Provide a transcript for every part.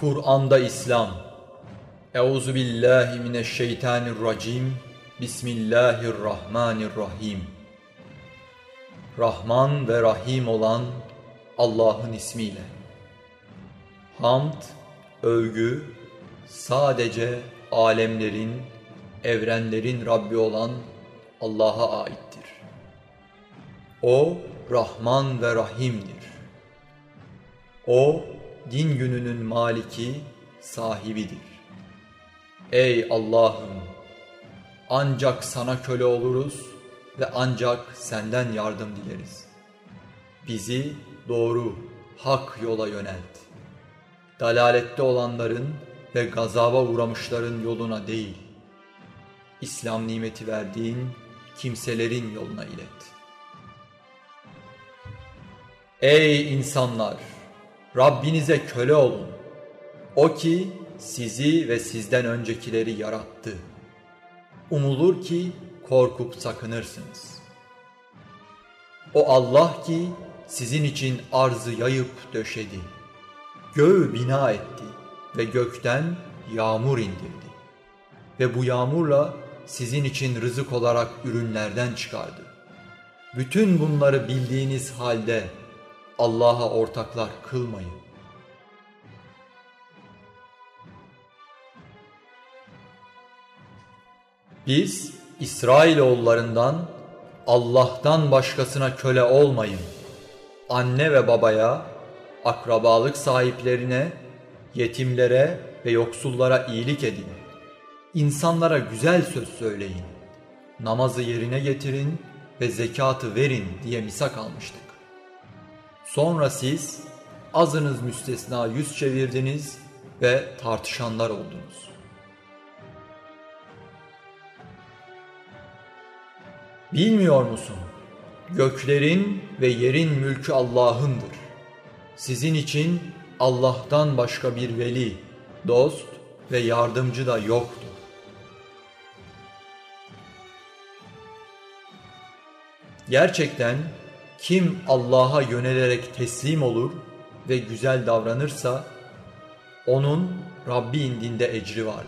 Kur'an'da İslam. Euzu billahi mineşşeytanirracim. Bismillahirrahmanirrahim. Rahman ve Rahim olan Allah'ın ismiyle. Hamd, övgü sadece alemlerin, evrenlerin Rabbi olan Allah'a aittir. O Rahman ve Rahim'dir. O din gününün maliki, sahibidir. Ey Allah'ım! Ancak sana köle oluruz ve ancak senden yardım dileriz. Bizi doğru, hak yola yönelt. Dalalette olanların ve gazaba uğramışların yoluna değil, İslam nimeti verdiğin kimselerin yoluna ilet. Ey insanlar! Rabbinize köle olun. O ki sizi ve sizden öncekileri yarattı. Umulur ki korkup sakınırsınız. O Allah ki sizin için arzı yayıp döşedi. Göğü bina etti ve gökten yağmur indirdi. Ve bu yağmurla sizin için rızık olarak ürünlerden çıkardı. Bütün bunları bildiğiniz halde Allah'a ortaklar kılmayın. Biz İsrailoğullarından Allah'tan başkasına köle olmayın. Anne ve babaya, akrabalık sahiplerine, yetimlere ve yoksullara iyilik edin. İnsanlara güzel söz söyleyin. Namazı yerine getirin ve zekatı verin diye misak almıştık. Sonra siz azınız müstesna yüz çevirdiniz ve tartışanlar oldunuz. Bilmiyor musun? Göklerin ve yerin mülkü Allah'ındır. Sizin için Allah'tan başka bir veli, dost ve yardımcı da yoktur. Gerçekten kim Allah'a yönelerek teslim olur ve güzel davranırsa onun Rabbi indinde ecri vardır.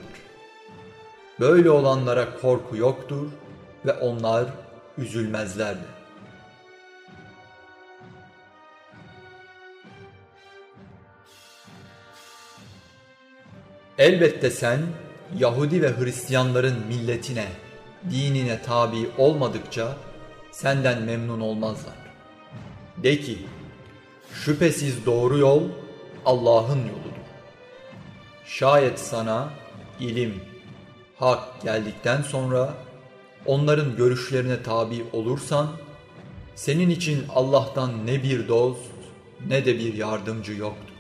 Böyle olanlara korku yoktur ve onlar üzülmezler de. Elbette sen Yahudi ve Hristiyanların milletine, dinine tabi olmadıkça senden memnun olmazlar. De ki, şüphesiz doğru yol Allah'ın yoludur. Şayet sana ilim, hak geldikten sonra onların görüşlerine tabi olursan, senin için Allah'tan ne bir dost ne de bir yardımcı yoktur.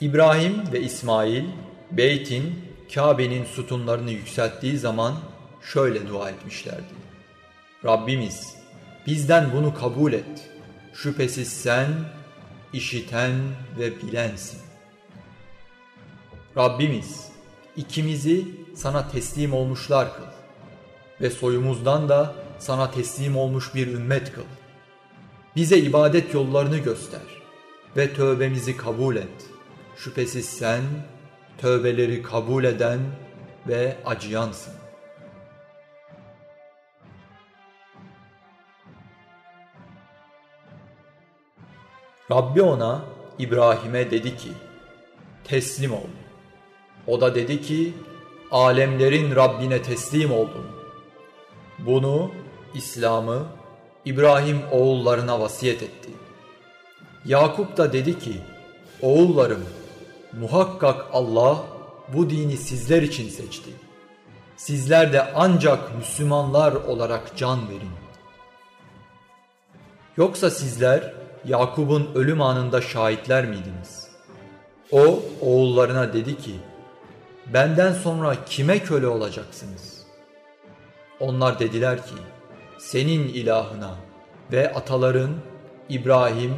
İbrahim ve İsmail, Beyt'in, Kabe'nin sütunlarını yükselttiği zaman şöyle dua etmişlerdi. Rabbimiz, bizden bunu kabul et. Şüphesiz sen, işiten ve bilensin. Rabbimiz, ikimizi sana teslim olmuşlar kıl ve soyumuzdan da sana teslim olmuş bir ümmet kıl. Bize ibadet yollarını göster ve tövbemizi kabul et. Şüphesiz sen tövbeleri kabul eden ve acıyansın. Rabbi ona İbrahim'e dedi ki teslim ol. O da dedi ki alemlerin Rabbine teslim oldum. Bunu İslam'ı İbrahim oğullarına vasiyet etti. Yakup da dedi ki oğullarım muhakkak Allah bu dini sizler için seçti. Sizler de ancak Müslümanlar olarak can verin. Yoksa sizler Yakup'un ölüm anında şahitler miydiniz? O oğullarına dedi ki, benden sonra kime köle olacaksınız? Onlar dediler ki, senin ilahına ve ataların İbrahim,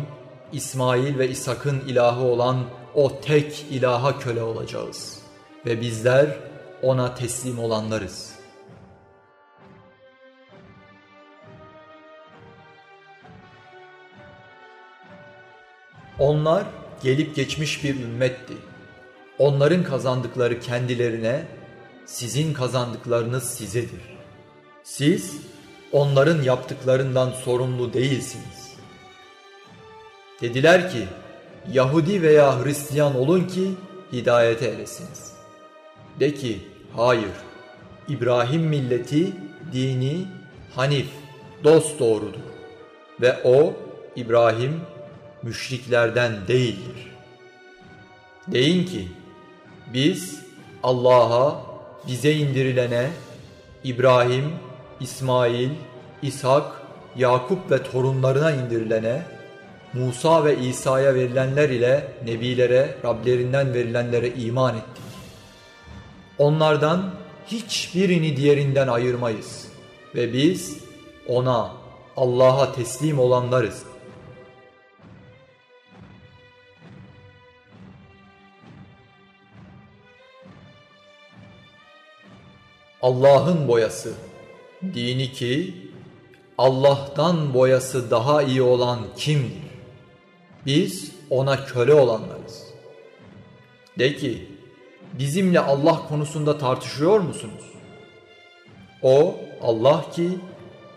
İsmail ve İshak'ın ilahı olan o tek ilaha köle olacağız ve bizler ona teslim olanlarız.'' Onlar gelip geçmiş bir ümmetti. Onların kazandıkları kendilerine, sizin kazandıklarınız sizedir. Siz onların yaptıklarından sorumlu değilsiniz. Dediler ki, Yahudi veya Hristiyan olun ki hidayete eresiniz. De ki, hayır, İbrahim milleti, dini, hanif, dost doğrudur. Ve o, İbrahim, müşriklerden değildir. Deyin ki, biz Allah'a, bize indirilene, İbrahim, İsmail, İshak, Yakup ve torunlarına indirilene, Musa ve İsa'ya verilenler ile nebilere, Rablerinden verilenlere iman ettik. Onlardan hiçbirini diğerinden ayırmayız ve biz ona, Allah'a teslim olanlarız. Allah'ın boyası, dini ki Allah'tan boyası daha iyi olan kimdir? Biz ona köle olanlarız. De ki, bizimle Allah konusunda tartışıyor musunuz? O Allah ki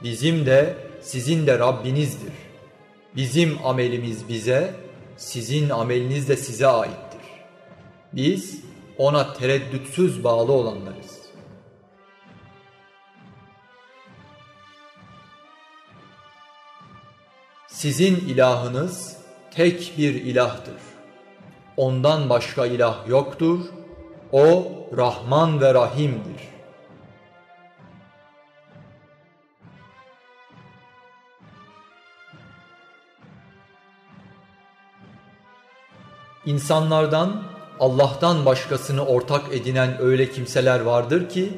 bizim de sizin de Rabbinizdir. Bizim amelimiz bize, sizin ameliniz de size aittir. Biz ona tereddütsüz bağlı olanlarız. Sizin ilahınız tek bir ilahtır. Ondan başka ilah yoktur. O Rahman ve Rahim'dir. İnsanlardan Allah'tan başkasını ortak edinen öyle kimseler vardır ki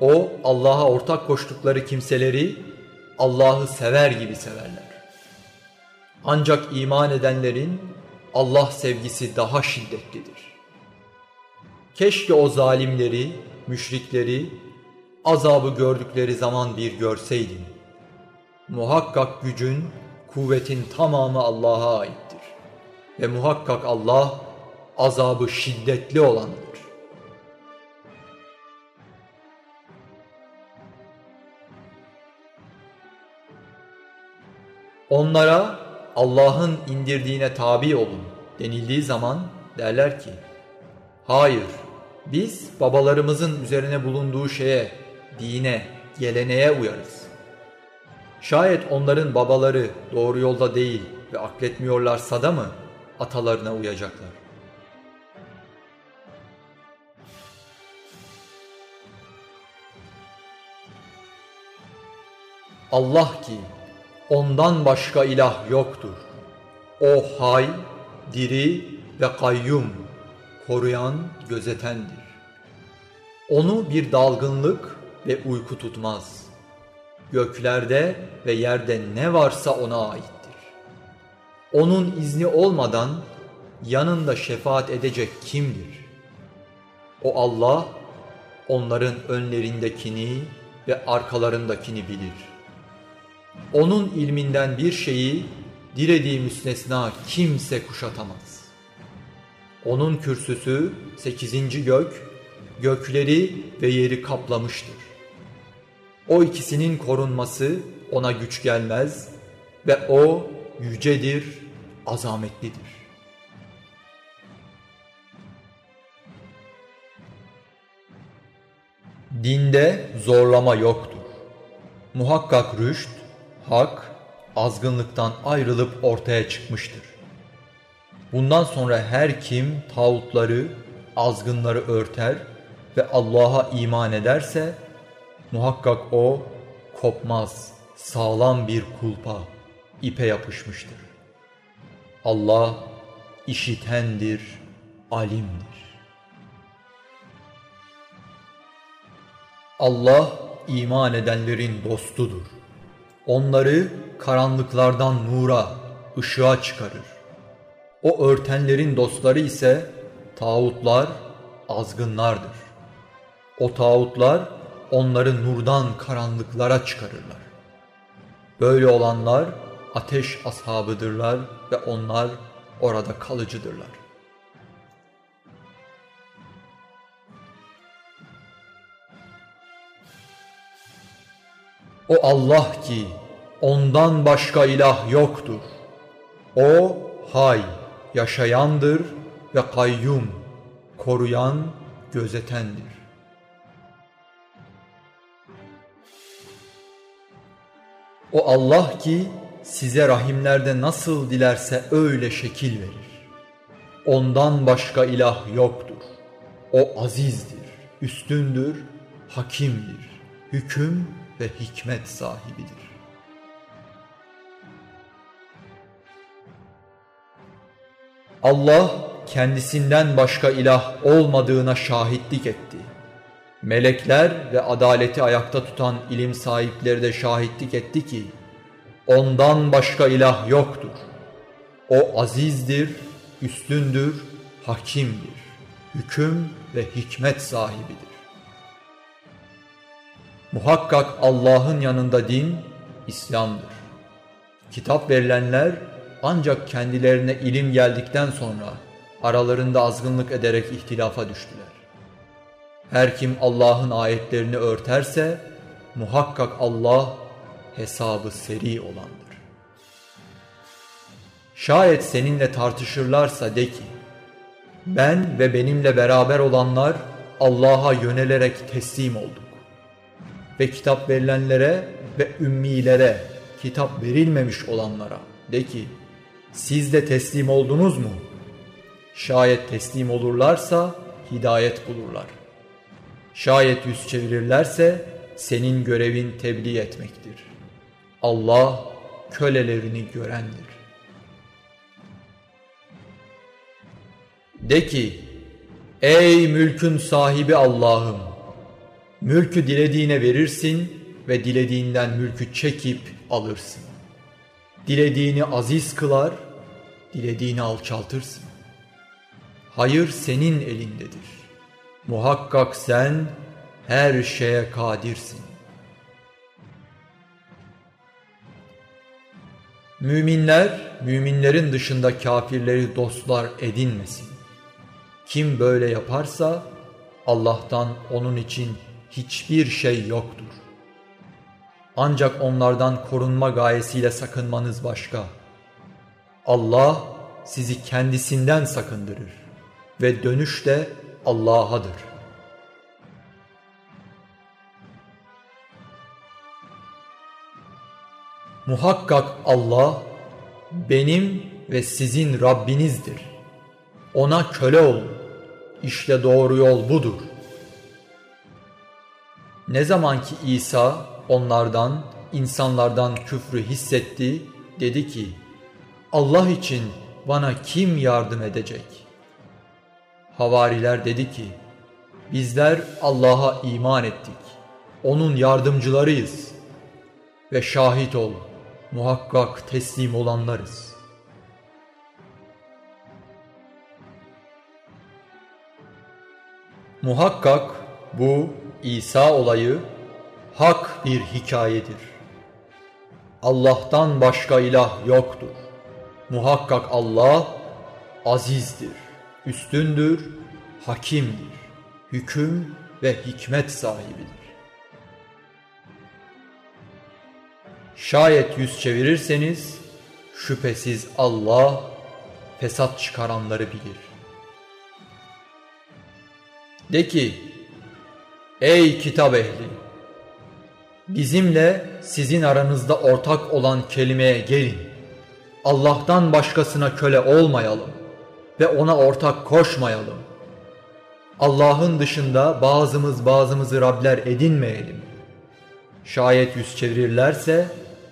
o Allah'a ortak koştukları kimseleri Allah'ı sever gibi severler. Ancak iman edenlerin Allah sevgisi daha şiddetlidir. Keşke o zalimleri, müşrikleri, azabı gördükleri zaman bir görseydin. Muhakkak gücün, kuvvetin tamamı Allah'a aittir. Ve muhakkak Allah azabı şiddetli olandır. Onlara Allah'ın indirdiğine tabi olun denildiği zaman derler ki hayır biz babalarımızın üzerine bulunduğu şeye, dine, geleneğe uyarız. Şayet onların babaları doğru yolda değil ve akletmiyorlarsa da mı atalarına uyacaklar? Allah ki ondan başka ilah yoktur. O hay, diri ve kayyum, koruyan, gözetendir. Onu bir dalgınlık ve uyku tutmaz. Göklerde ve yerde ne varsa ona aittir. Onun izni olmadan yanında şefaat edecek kimdir? O Allah onların önlerindekini ve arkalarındakini bilir. Onun ilminden bir şeyi dilediği müstesna kimse kuşatamaz. Onun kürsüsü sekizinci gök, gökleri ve yeri kaplamıştır. O ikisinin korunması ona güç gelmez ve o yücedir, azametlidir. Dinde zorlama yoktur. Muhakkak rüşt, hak, azgınlıktan ayrılıp ortaya çıkmıştır. Bundan sonra her kim tağutları, azgınları örter ve Allah'a iman ederse muhakkak o kopmaz, sağlam bir kulpa, ipe yapışmıştır. Allah işitendir, alimdir. Allah iman edenlerin dostudur. Onları karanlıklardan nura, ışığa çıkarır. O örtenlerin dostları ise tağutlar, azgınlardır. O tağutlar onları nurdan karanlıklara çıkarırlar. Böyle olanlar ateş ashabıdırlar ve onlar orada kalıcıdırlar. O Allah ki ondan başka ilah yoktur. O hay, yaşayandır ve kayyum, koruyan, gözetendir. O Allah ki size rahimlerde nasıl dilerse öyle şekil verir. Ondan başka ilah yoktur. O azizdir, üstündür, hakimdir, hüküm ve hikmet sahibidir. Allah kendisinden başka ilah olmadığına şahitlik etti. Melekler ve adaleti ayakta tutan ilim sahipleri de şahitlik etti ki ondan başka ilah yoktur. O azizdir, üstündür, hakimdir, hüküm ve hikmet sahibidir. Muhakkak Allah'ın yanında din İslam'dır. Kitap verilenler ancak kendilerine ilim geldikten sonra aralarında azgınlık ederek ihtilafa düştüler. Her kim Allah'ın ayetlerini örterse muhakkak Allah hesabı seri olandır. Şayet seninle tartışırlarsa de ki, ben ve benimle beraber olanlar Allah'a yönelerek teslim olduk. Ve kitap verilenlere ve ümmilere, kitap verilmemiş olanlara de ki, siz de teslim oldunuz mu? Şayet teslim olurlarsa hidayet bulurlar. Şayet yüz çevirirlerse senin görevin tebliğ etmektir. Allah kölelerini görendir. De ki, ey mülkün sahibi Allah'ım, mülkü dilediğine verirsin ve dilediğinden mülkü çekip alırsın. Dilediğini aziz kılar, dilediğini alçaltırsın. Hayır senin elindedir. Muhakkak sen her şeye kadirsin. Müminler, müminlerin dışında kafirleri dostlar edinmesin. Kim böyle yaparsa Allah'tan onun için hiçbir şey yoktur. Ancak onlardan korunma gayesiyle sakınmanız başka. Allah sizi kendisinden sakındırır ve dönüş de Allah'adır. Muhakkak Allah benim ve sizin Rabbinizdir. Ona köle olun. İşte doğru yol budur. Ne zaman ki İsa onlardan, insanlardan küfrü hissetti, dedi ki, Allah için bana kim yardım edecek? Havariler dedi ki, bizler Allah'a iman ettik. Onun yardımcılarıyız. Ve şahit ol, muhakkak teslim olanlarız. Muhakkak bu İsa olayı hak bir hikayedir. Allah'tan başka ilah yoktur. Muhakkak Allah azizdir, üstündür, hakimdir, hüküm ve hikmet sahibidir. Şayet yüz çevirirseniz şüphesiz Allah fesat çıkaranları bilir. De ki ey kitap ehli bizimle sizin aranızda ortak olan kelimeye gelin. Allah'tan başkasına köle olmayalım ve ona ortak koşmayalım. Allah'ın dışında bazımız bazımızı Rabler edinmeyelim. Şayet yüz çevirirlerse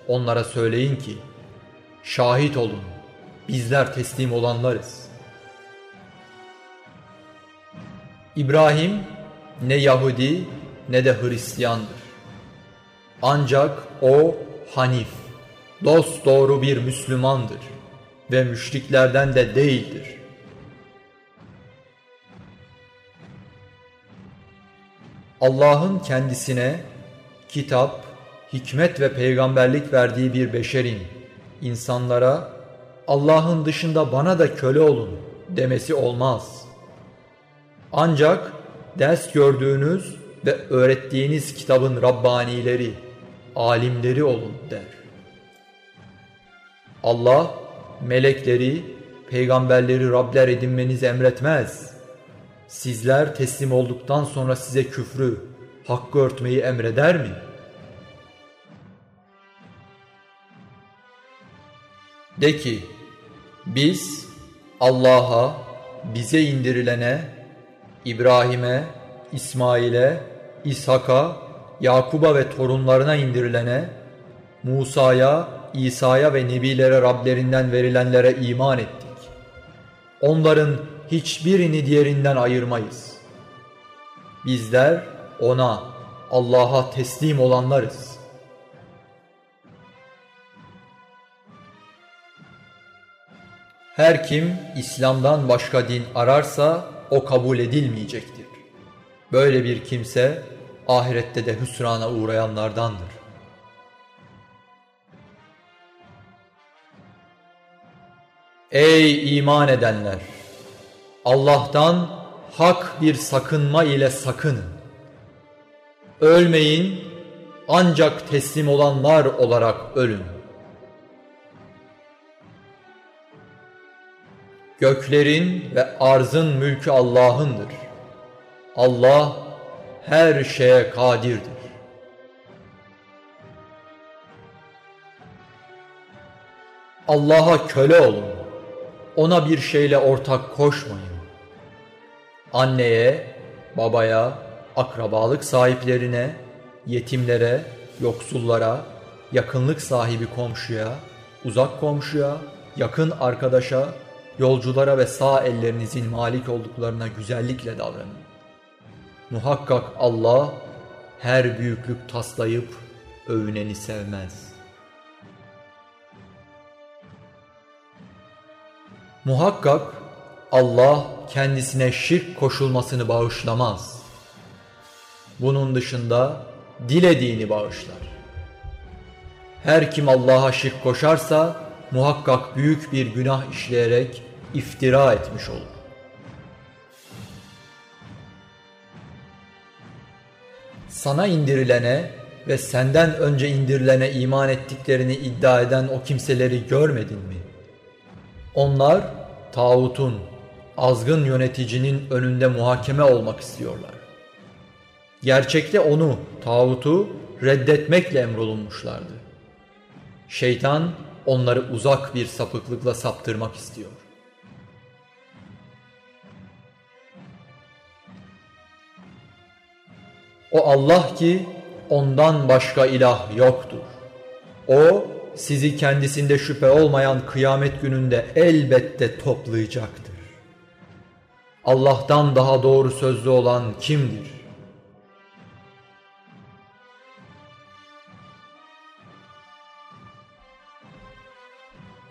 onlara söyleyin ki, şahit olun, bizler teslim olanlarız. İbrahim ne Yahudi ne de Hristiyandır. Ancak o Hanif, dost doğru bir Müslümandır ve müşriklerden de değildir. Allah'ın kendisine kitap, hikmet ve peygamberlik verdiği bir beşerin insanlara Allah'ın dışında bana da köle olun demesi olmaz. Ancak ders gördüğünüz ve öğrettiğiniz kitabın Rabbanileri, alimleri olun der. Allah melekleri, peygamberleri Rabler edinmenizi emretmez. Sizler teslim olduktan sonra size küfrü, hakkı örtmeyi emreder mi? De ki, biz Allah'a, bize indirilene, İbrahim'e, İsmail'e, İshak'a, Yakub'a ve torunlarına indirilene, Musa'ya, İsa'ya ve Nebilere Rablerinden verilenlere iman ettik. Onların hiçbirini diğerinden ayırmayız. Bizler ona, Allah'a teslim olanlarız. Her kim İslam'dan başka din ararsa o kabul edilmeyecektir. Böyle bir kimse ahirette de hüsrana uğrayanlardandır. Ey iman edenler! Allah'tan hak bir sakınma ile sakının. Ölmeyin ancak teslim olanlar olarak ölün. Göklerin ve arzın mülkü Allah'ındır. Allah her şeye kadirdir. Allah'a köle olun. Ona bir şeyle ortak koşmayın. Anneye, babaya, akrabalık sahiplerine, yetimlere, yoksullara, yakınlık sahibi komşuya, uzak komşuya, yakın arkadaşa, yolculara ve sağ ellerinizin malik olduklarına güzellikle davranın. Muhakkak Allah her büyüklük taslayıp övüneni sevmez. Muhakkak Allah kendisine şirk koşulmasını bağışlamaz. Bunun dışında dilediğini bağışlar. Her kim Allah'a şirk koşarsa muhakkak büyük bir günah işleyerek iftira etmiş olur. Sana indirilene ve senden önce indirilene iman ettiklerini iddia eden o kimseleri görmedin mi? Onlar tağutun, azgın yöneticinin önünde muhakeme olmak istiyorlar. Gerçekte onu, tağutu reddetmekle emrolunmuşlardı. Şeytan onları uzak bir sapıklıkla saptırmak istiyor. O Allah ki ondan başka ilah yoktur. O sizi kendisinde şüphe olmayan kıyamet gününde elbette toplayacaktır. Allah'tan daha doğru sözlü olan kimdir?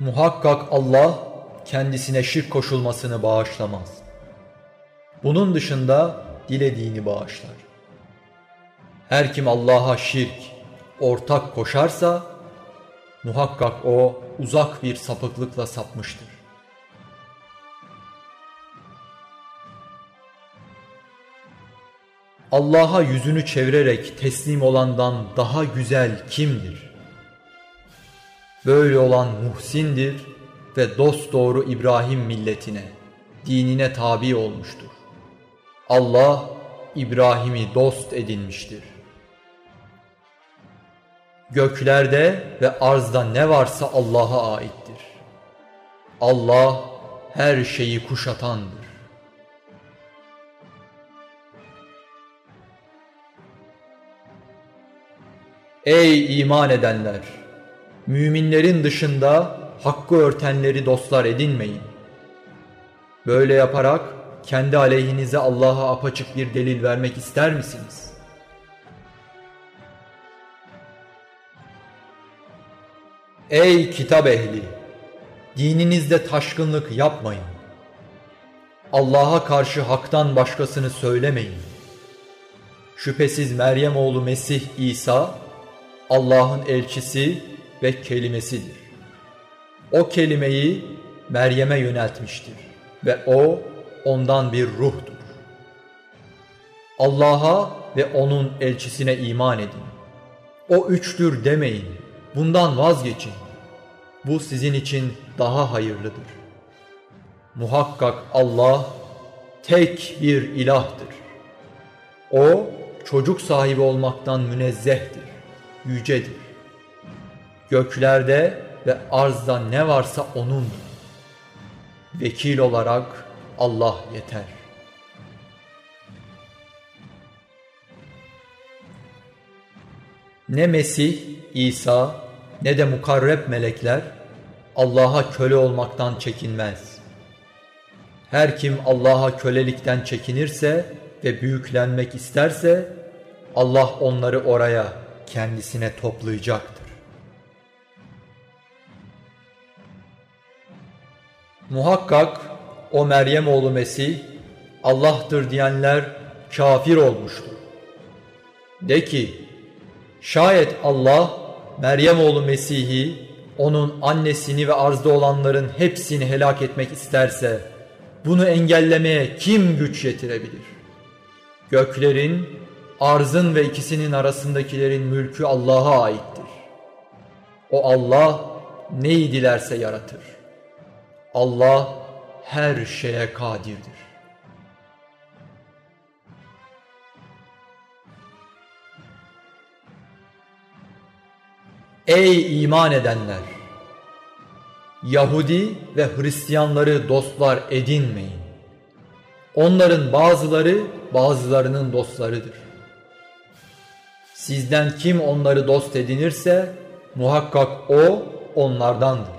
Muhakkak Allah kendisine şirk koşulmasını bağışlamaz. Bunun dışında dilediğini bağışlar. Her kim Allah'a şirk, ortak koşarsa muhakkak o uzak bir sapıklıkla sapmıştır. Allah'a yüzünü çevirerek teslim olandan daha güzel kimdir? Böyle olan muhsindir ve dost doğru İbrahim milletine, dinine tabi olmuştur. Allah İbrahim'i dost edinmiştir. Göklerde ve arzda ne varsa Allah'a aittir. Allah her şeyi kuşatandır. Ey iman edenler! Müminlerin dışında hakkı örtenleri dostlar edinmeyin. Böyle yaparak kendi aleyhinize Allah'a apaçık bir delil vermek ister misiniz? Ey kitap ehli! Dininizde taşkınlık yapmayın. Allah'a karşı haktan başkasını söylemeyin. Şüphesiz Meryem oğlu Mesih İsa Allah'ın elçisi ve kelimesidir. o kelimeyi Meryem'e yöneltmiştir ve o ondan bir ruhtur. Allah'a ve onun elçisine iman edin. O üçtür demeyin. Bundan vazgeçin. Bu sizin için daha hayırlıdır. Muhakkak Allah tek bir ilahtır. O çocuk sahibi olmaktan münezzehtir, yücedir. Göklerde ve arzda ne varsa O'nundur. Vekil olarak Allah yeter. Ne Mesih, İsa ne de mukarreb melekler Allah'a köle olmaktan çekinmez. Her kim Allah'a kölelikten çekinirse ve büyüklenmek isterse Allah onları oraya kendisine toplayacaktır. Muhakkak o Meryem oğlu Mesih Allah'tır diyenler kafir olmuştur. De ki şayet Allah Meryem oğlu Mesih'i onun annesini ve arzda olanların hepsini helak etmek isterse bunu engellemeye kim güç yetirebilir? Göklerin, arzın ve ikisinin arasındakilerin mülkü Allah'a aittir. O Allah neyi dilerse yaratır. Allah her şeye kadirdir. Ey iman edenler! Yahudi ve Hristiyanları dostlar edinmeyin. Onların bazıları bazılarının dostlarıdır. Sizden kim onları dost edinirse muhakkak o onlardandır.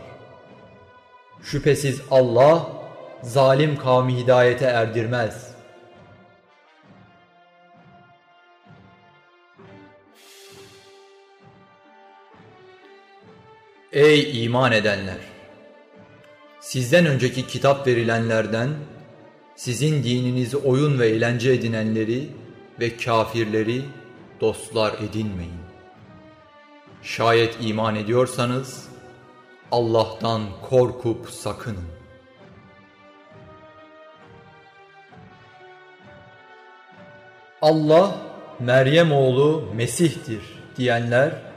Şüphesiz Allah zalim kavmi hidayete erdirmez. Ey iman edenler! Sizden önceki kitap verilenlerden sizin dininizi oyun ve eğlence edinenleri ve kafirleri dostlar edinmeyin. Şayet iman ediyorsanız Allah'tan korkup sakının. Allah Meryem oğlu Mesih'tir diyenler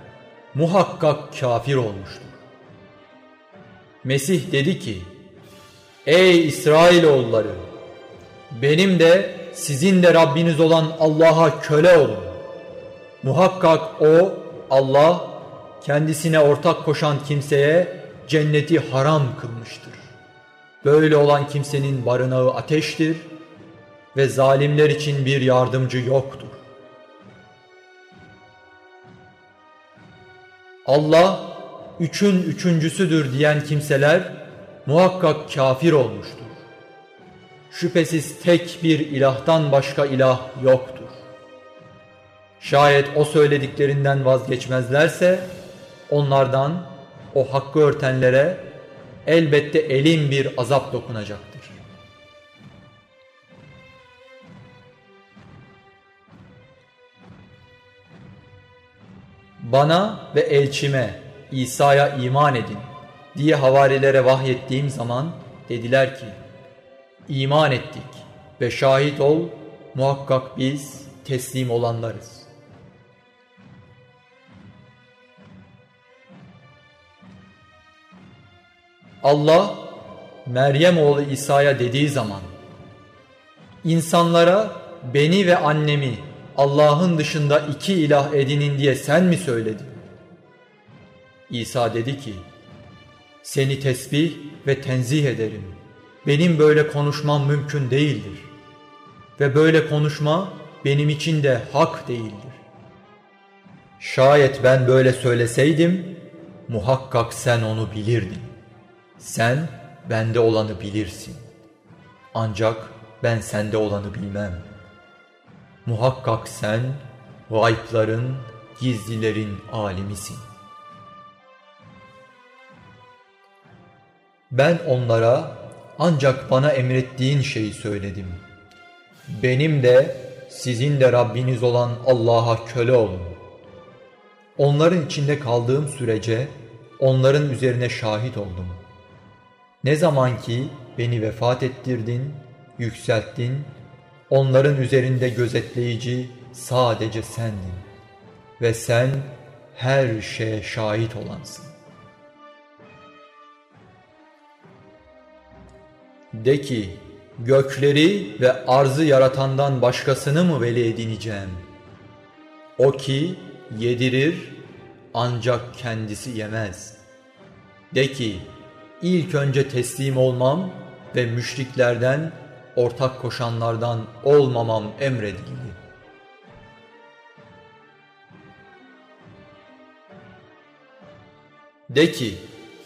muhakkak kafir olmuştur. Mesih dedi ki, Ey İsrailoğulları! Benim de sizin de Rabbiniz olan Allah'a köle olun. Muhakkak O, Allah, kendisine ortak koşan kimseye cenneti haram kılmıştır. Böyle olan kimsenin barınağı ateştir ve zalimler için bir yardımcı yoktur. Allah üçün üçüncüsüdür diyen kimseler muhakkak kafir olmuştur. Şüphesiz tek bir ilahtan başka ilah yoktur. Şayet o söylediklerinden vazgeçmezlerse onlardan o hakkı örtenlere elbette elin bir azap dokunacaktır. Bana ve elçime İsa'ya iman edin diye havarilere vahyettiğim zaman dediler ki iman ettik ve şahit ol muhakkak biz teslim olanlarız. Allah Meryem oğlu İsa'ya dediği zaman insanlara beni ve annemi Allah'ın dışında iki ilah edinin diye sen mi söyledin? İsa dedi ki seni tesbih ve tenzih ederim. Benim böyle konuşmam mümkün değildir. Ve böyle konuşma benim için de hak değildir. Şayet ben böyle söyleseydim muhakkak sen onu bilirdin. Sen bende olanı bilirsin. Ancak ben sende olanı bilmem. Muhakkak sen gaypların, gizlilerin alimisin. Ben onlara ancak bana emrettiğin şeyi söyledim. Benim de sizin de Rabbiniz olan Allah'a köle olun. Onların içinde kaldığım sürece onların üzerine şahit oldum.'' Ne zaman ki beni vefat ettirdin, yükselttin, onların üzerinde gözetleyici sadece sendin ve sen her şeye şahit olansın. De ki, gökleri ve arzı yaratandan başkasını mı veli edineceğim? O ki yedirir ancak kendisi yemez. De ki, ilk önce teslim olmam ve müşriklerden, ortak koşanlardan olmamam emredildi. De ki,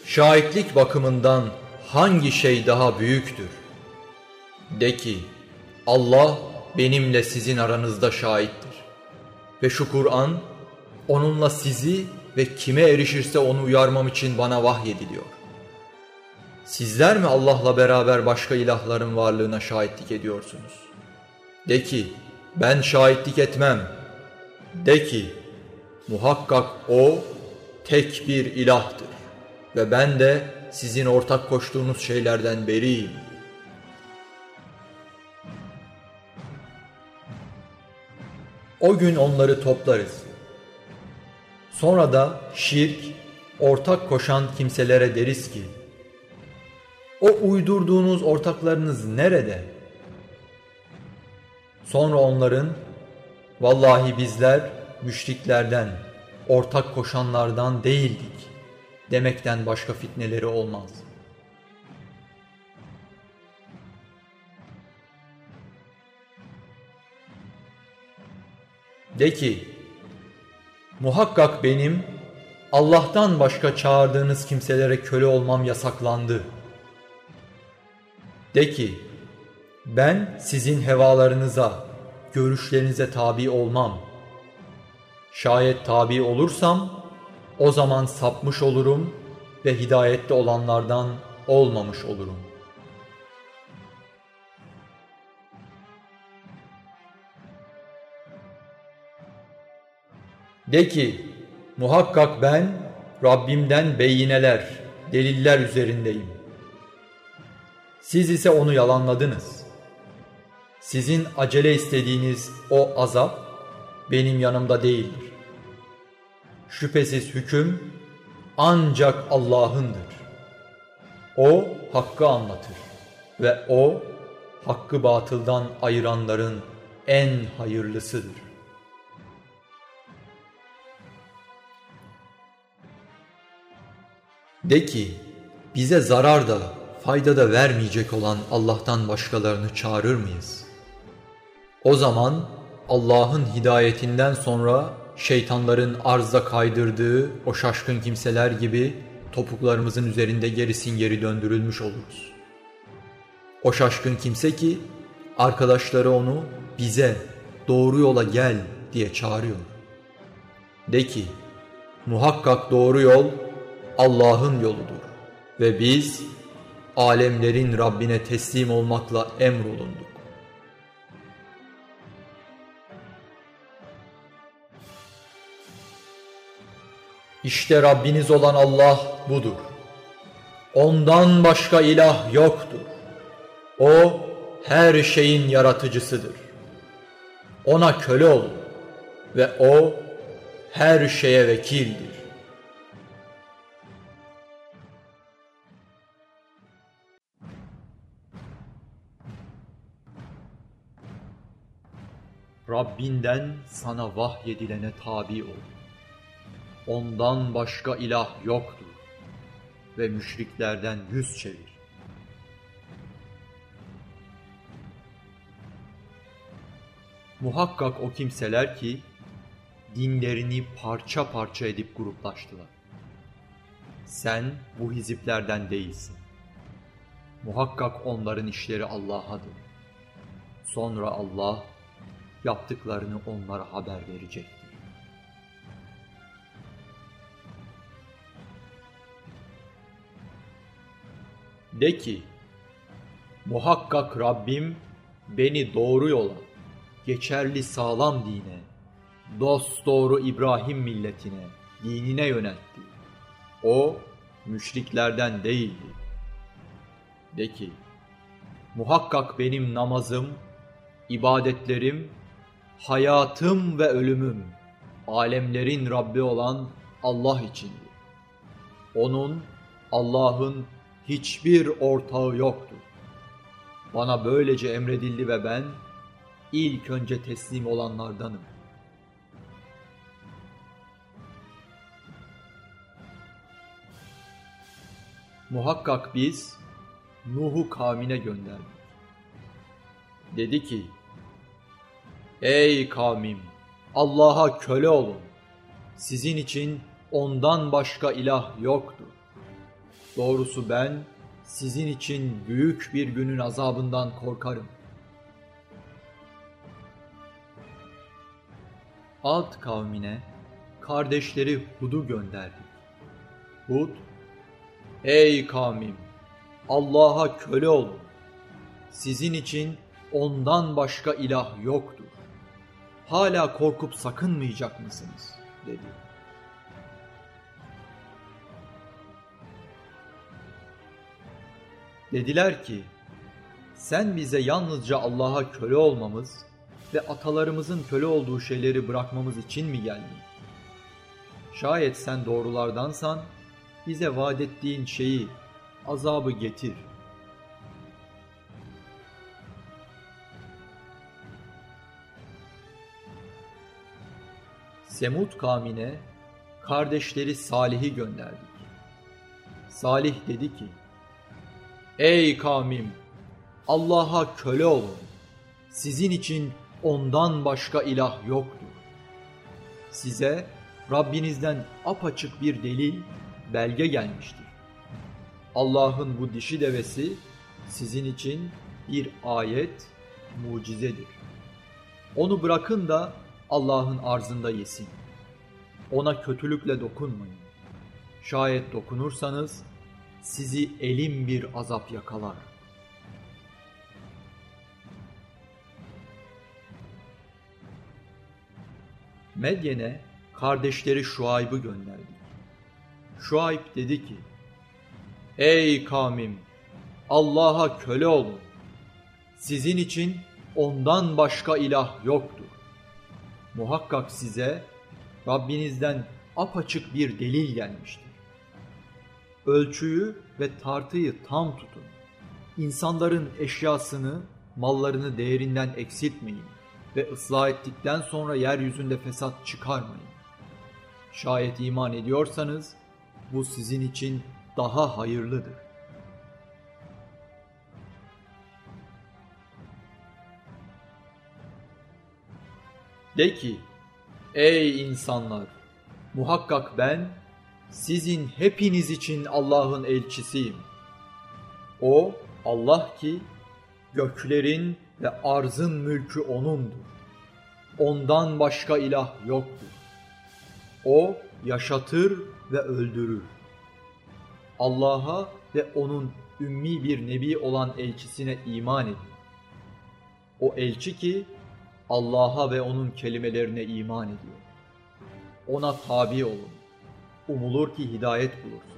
şahitlik bakımından hangi şey daha büyüktür? De ki, Allah benimle sizin aranızda şahittir. Ve şu Kur'an, onunla sizi ve kime erişirse onu uyarmam için bana vahyediliyor. Sizler mi Allah'la beraber başka ilahların varlığına şahitlik ediyorsunuz? De ki, ben şahitlik etmem. De ki, muhakkak O tek bir ilahtır ve ben de sizin ortak koştuğunuz şeylerden beriyim. O gün onları toplarız. Sonra da şirk, ortak koşan kimselere deriz ki, o uydurduğunuz ortaklarınız nerede? Sonra onların, vallahi bizler müşriklerden, ortak koşanlardan değildik demekten başka fitneleri olmaz. De ki, muhakkak benim Allah'tan başka çağırdığınız kimselere köle olmam yasaklandı. De ki, ben sizin hevalarınıza, görüşlerinize tabi olmam. Şayet tabi olursam, o zaman sapmış olurum ve hidayette olanlardan olmamış olurum. De ki, muhakkak ben Rabbimden beyineler, deliller üzerindeyim. Siz ise onu yalanladınız. Sizin acele istediğiniz o azap benim yanımda değildir. Şüphesiz hüküm ancak Allah'ındır. O hakkı anlatır ve o hakkı batıldan ayıranların en hayırlısıdır. De ki bize zarar da fayda da vermeyecek olan Allah'tan başkalarını çağırır mıyız? O zaman Allah'ın hidayetinden sonra şeytanların arza kaydırdığı o şaşkın kimseler gibi topuklarımızın üzerinde gerisin geri döndürülmüş oluruz. O şaşkın kimse ki arkadaşları onu bize doğru yola gel diye çağırıyor. De ki muhakkak doğru yol Allah'ın yoludur ve biz alemlerin Rabbine teslim olmakla emrolunduk. İşte Rabbiniz olan Allah budur. Ondan başka ilah yoktur. O her şeyin yaratıcısıdır. Ona köle olun ve o her şeye vekildir. Rabbinden sana vahyedilene tabi ol. Ondan başka ilah yoktur ve müşriklerden yüz çevir. Muhakkak o kimseler ki dinlerini parça parça edip gruplaştılar. Sen bu hiziplerden değilsin. Muhakkak onların işleri Allah'adır. Sonra Allah yaptıklarını onlara haber verecek. De ki, muhakkak Rabbim beni doğru yola, geçerli sağlam dine, dost doğru İbrahim milletine, dinine yöneltti. O, müşriklerden değildi. De ki, muhakkak benim namazım, ibadetlerim, hayatım ve ölümüm, alemlerin Rabbi olan Allah içindir. Onun, Allah'ın hiçbir ortağı yoktur. Bana böylece emredildi ve ben ilk önce teslim olanlardanım. Muhakkak biz Nuh'u kavmine gönderdik. Dedi ki, Ey kavmim! Allah'a köle olun. Sizin için ondan başka ilah yoktur. Doğrusu ben sizin için büyük bir günün azabından korkarım. Ad kavmine kardeşleri Hud'u gönderdi. Hud, Ey kavmim! Allah'a köle olun. Sizin için ondan başka ilah yoktur. Hala korkup sakınmayacak mısınız? dedi. Dediler ki, sen bize yalnızca Allah'a köle olmamız ve atalarımızın köle olduğu şeyleri bırakmamız için mi geldin? Şayet sen doğrulardansan bize vaat ettiğin şeyi, azabı getir. Semud kavmine kardeşleri Salih'i gönderdik. Salih dedi ki, Ey kavmim! Allah'a köle olun. Sizin için ondan başka ilah yoktur. Size Rabbinizden apaçık bir delil, belge gelmiştir. Allah'ın bu dişi devesi sizin için bir ayet, mucizedir. Onu bırakın da Allah'ın arzında yesin. Ona kötülükle dokunmayın. Şayet dokunursanız sizi elim bir azap yakalar. Medyen'e kardeşleri Şuayb'ı gönderdi. Şuayb dedi ki, Ey kavmim! Allah'a köle olun. Sizin için ondan başka ilah yoktur. Muhakkak size Rabbinizden apaçık bir delil gelmiştir. Ölçüyü ve tartıyı tam tutun. İnsanların eşyasını, mallarını değerinden eksiltmeyin ve ıslah ettikten sonra yeryüzünde fesat çıkarmayın. Şayet iman ediyorsanız bu sizin için daha hayırlıdır. De ki, ey insanlar, muhakkak ben sizin hepiniz için Allah'ın elçisiyim. O Allah ki göklerin ve arzın mülkü O'nundur. Ondan başka ilah yoktur. O yaşatır ve öldürür. Allah'a ve O'nun ümmi bir nebi olan elçisine iman edin. O elçi ki Allah'a ve O'nun kelimelerine iman ediyor. Ona tabi olun. Umulur ki hidayet bulursunuz.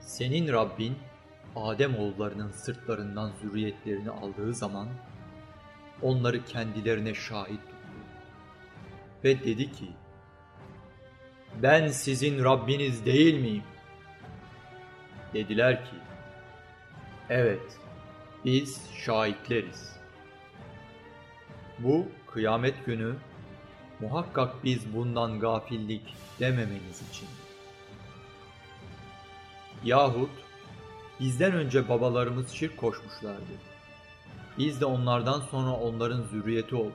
Senin Rabbin Adem oğullarının sırtlarından zürriyetlerini aldığı zaman onları kendilerine şahit tuttu. Ve dedi ki, ben sizin Rabbiniz değil miyim? Dediler ki, evet biz şahitleriz. Bu kıyamet günü muhakkak biz bundan gafillik dememeniz için. Yahut bizden önce babalarımız şirk koşmuşlardı. Biz de onlardan sonra onların zürriyeti olduk.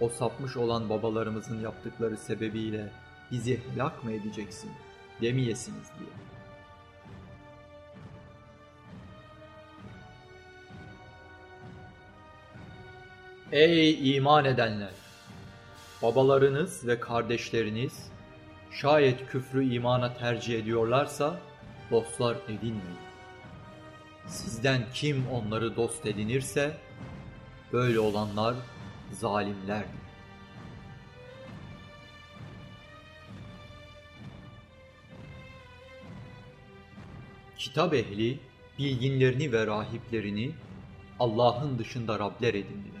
O sapmış olan babalarımızın yaptıkları sebebiyle bizi helak mı edeceksin demeyesiniz diye. Ey iman edenler! Babalarınız ve kardeşleriniz şayet küfrü imana tercih ediyorlarsa dostlar edinmeyin. Sizden kim onları dost edinirse böyle olanlar zalimlerdir. Kitap ehli bilginlerini ve rahiplerini Allah'ın dışında Rabler edindi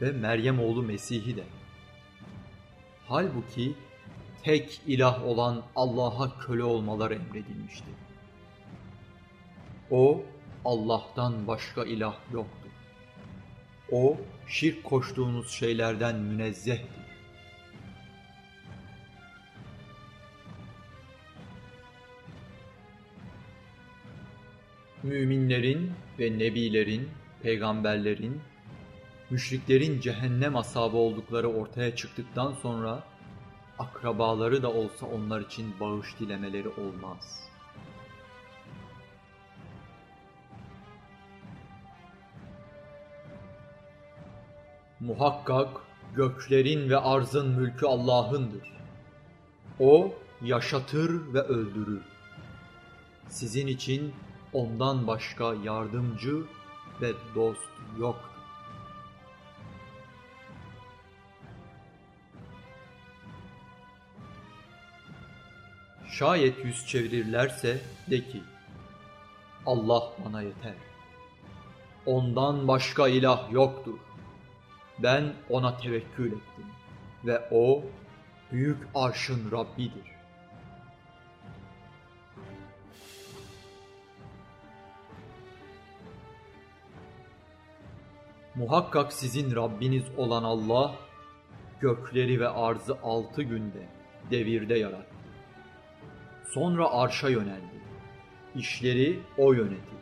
ve Meryem oğlu Mesih'i de. Halbuki tek ilah olan Allah'a köle olmaları emredilmişti. O Allah'tan başka ilah yoktur. O şirk koştuğunuz şeylerden münezzehtir. Müminlerin ve nebilerin, peygamberlerin, müşriklerin cehennem asabı oldukları ortaya çıktıktan sonra akrabaları da olsa onlar için bağış dilemeleri olmaz. Muhakkak göklerin ve arzın mülkü Allah'ındır. O yaşatır ve öldürür. Sizin için ondan başka yardımcı ve dost yoktur. Şayet yüz çevirirlerse de ki Allah bana yeter. Ondan başka ilah yoktur. Ben ona tevekkül ettim ve o büyük arşın Rabbidir. Muhakkak sizin Rabbiniz olan Allah gökleri ve arzı altı günde devirde yarattı. Sonra arşa yöneldi. İşleri o yönetir.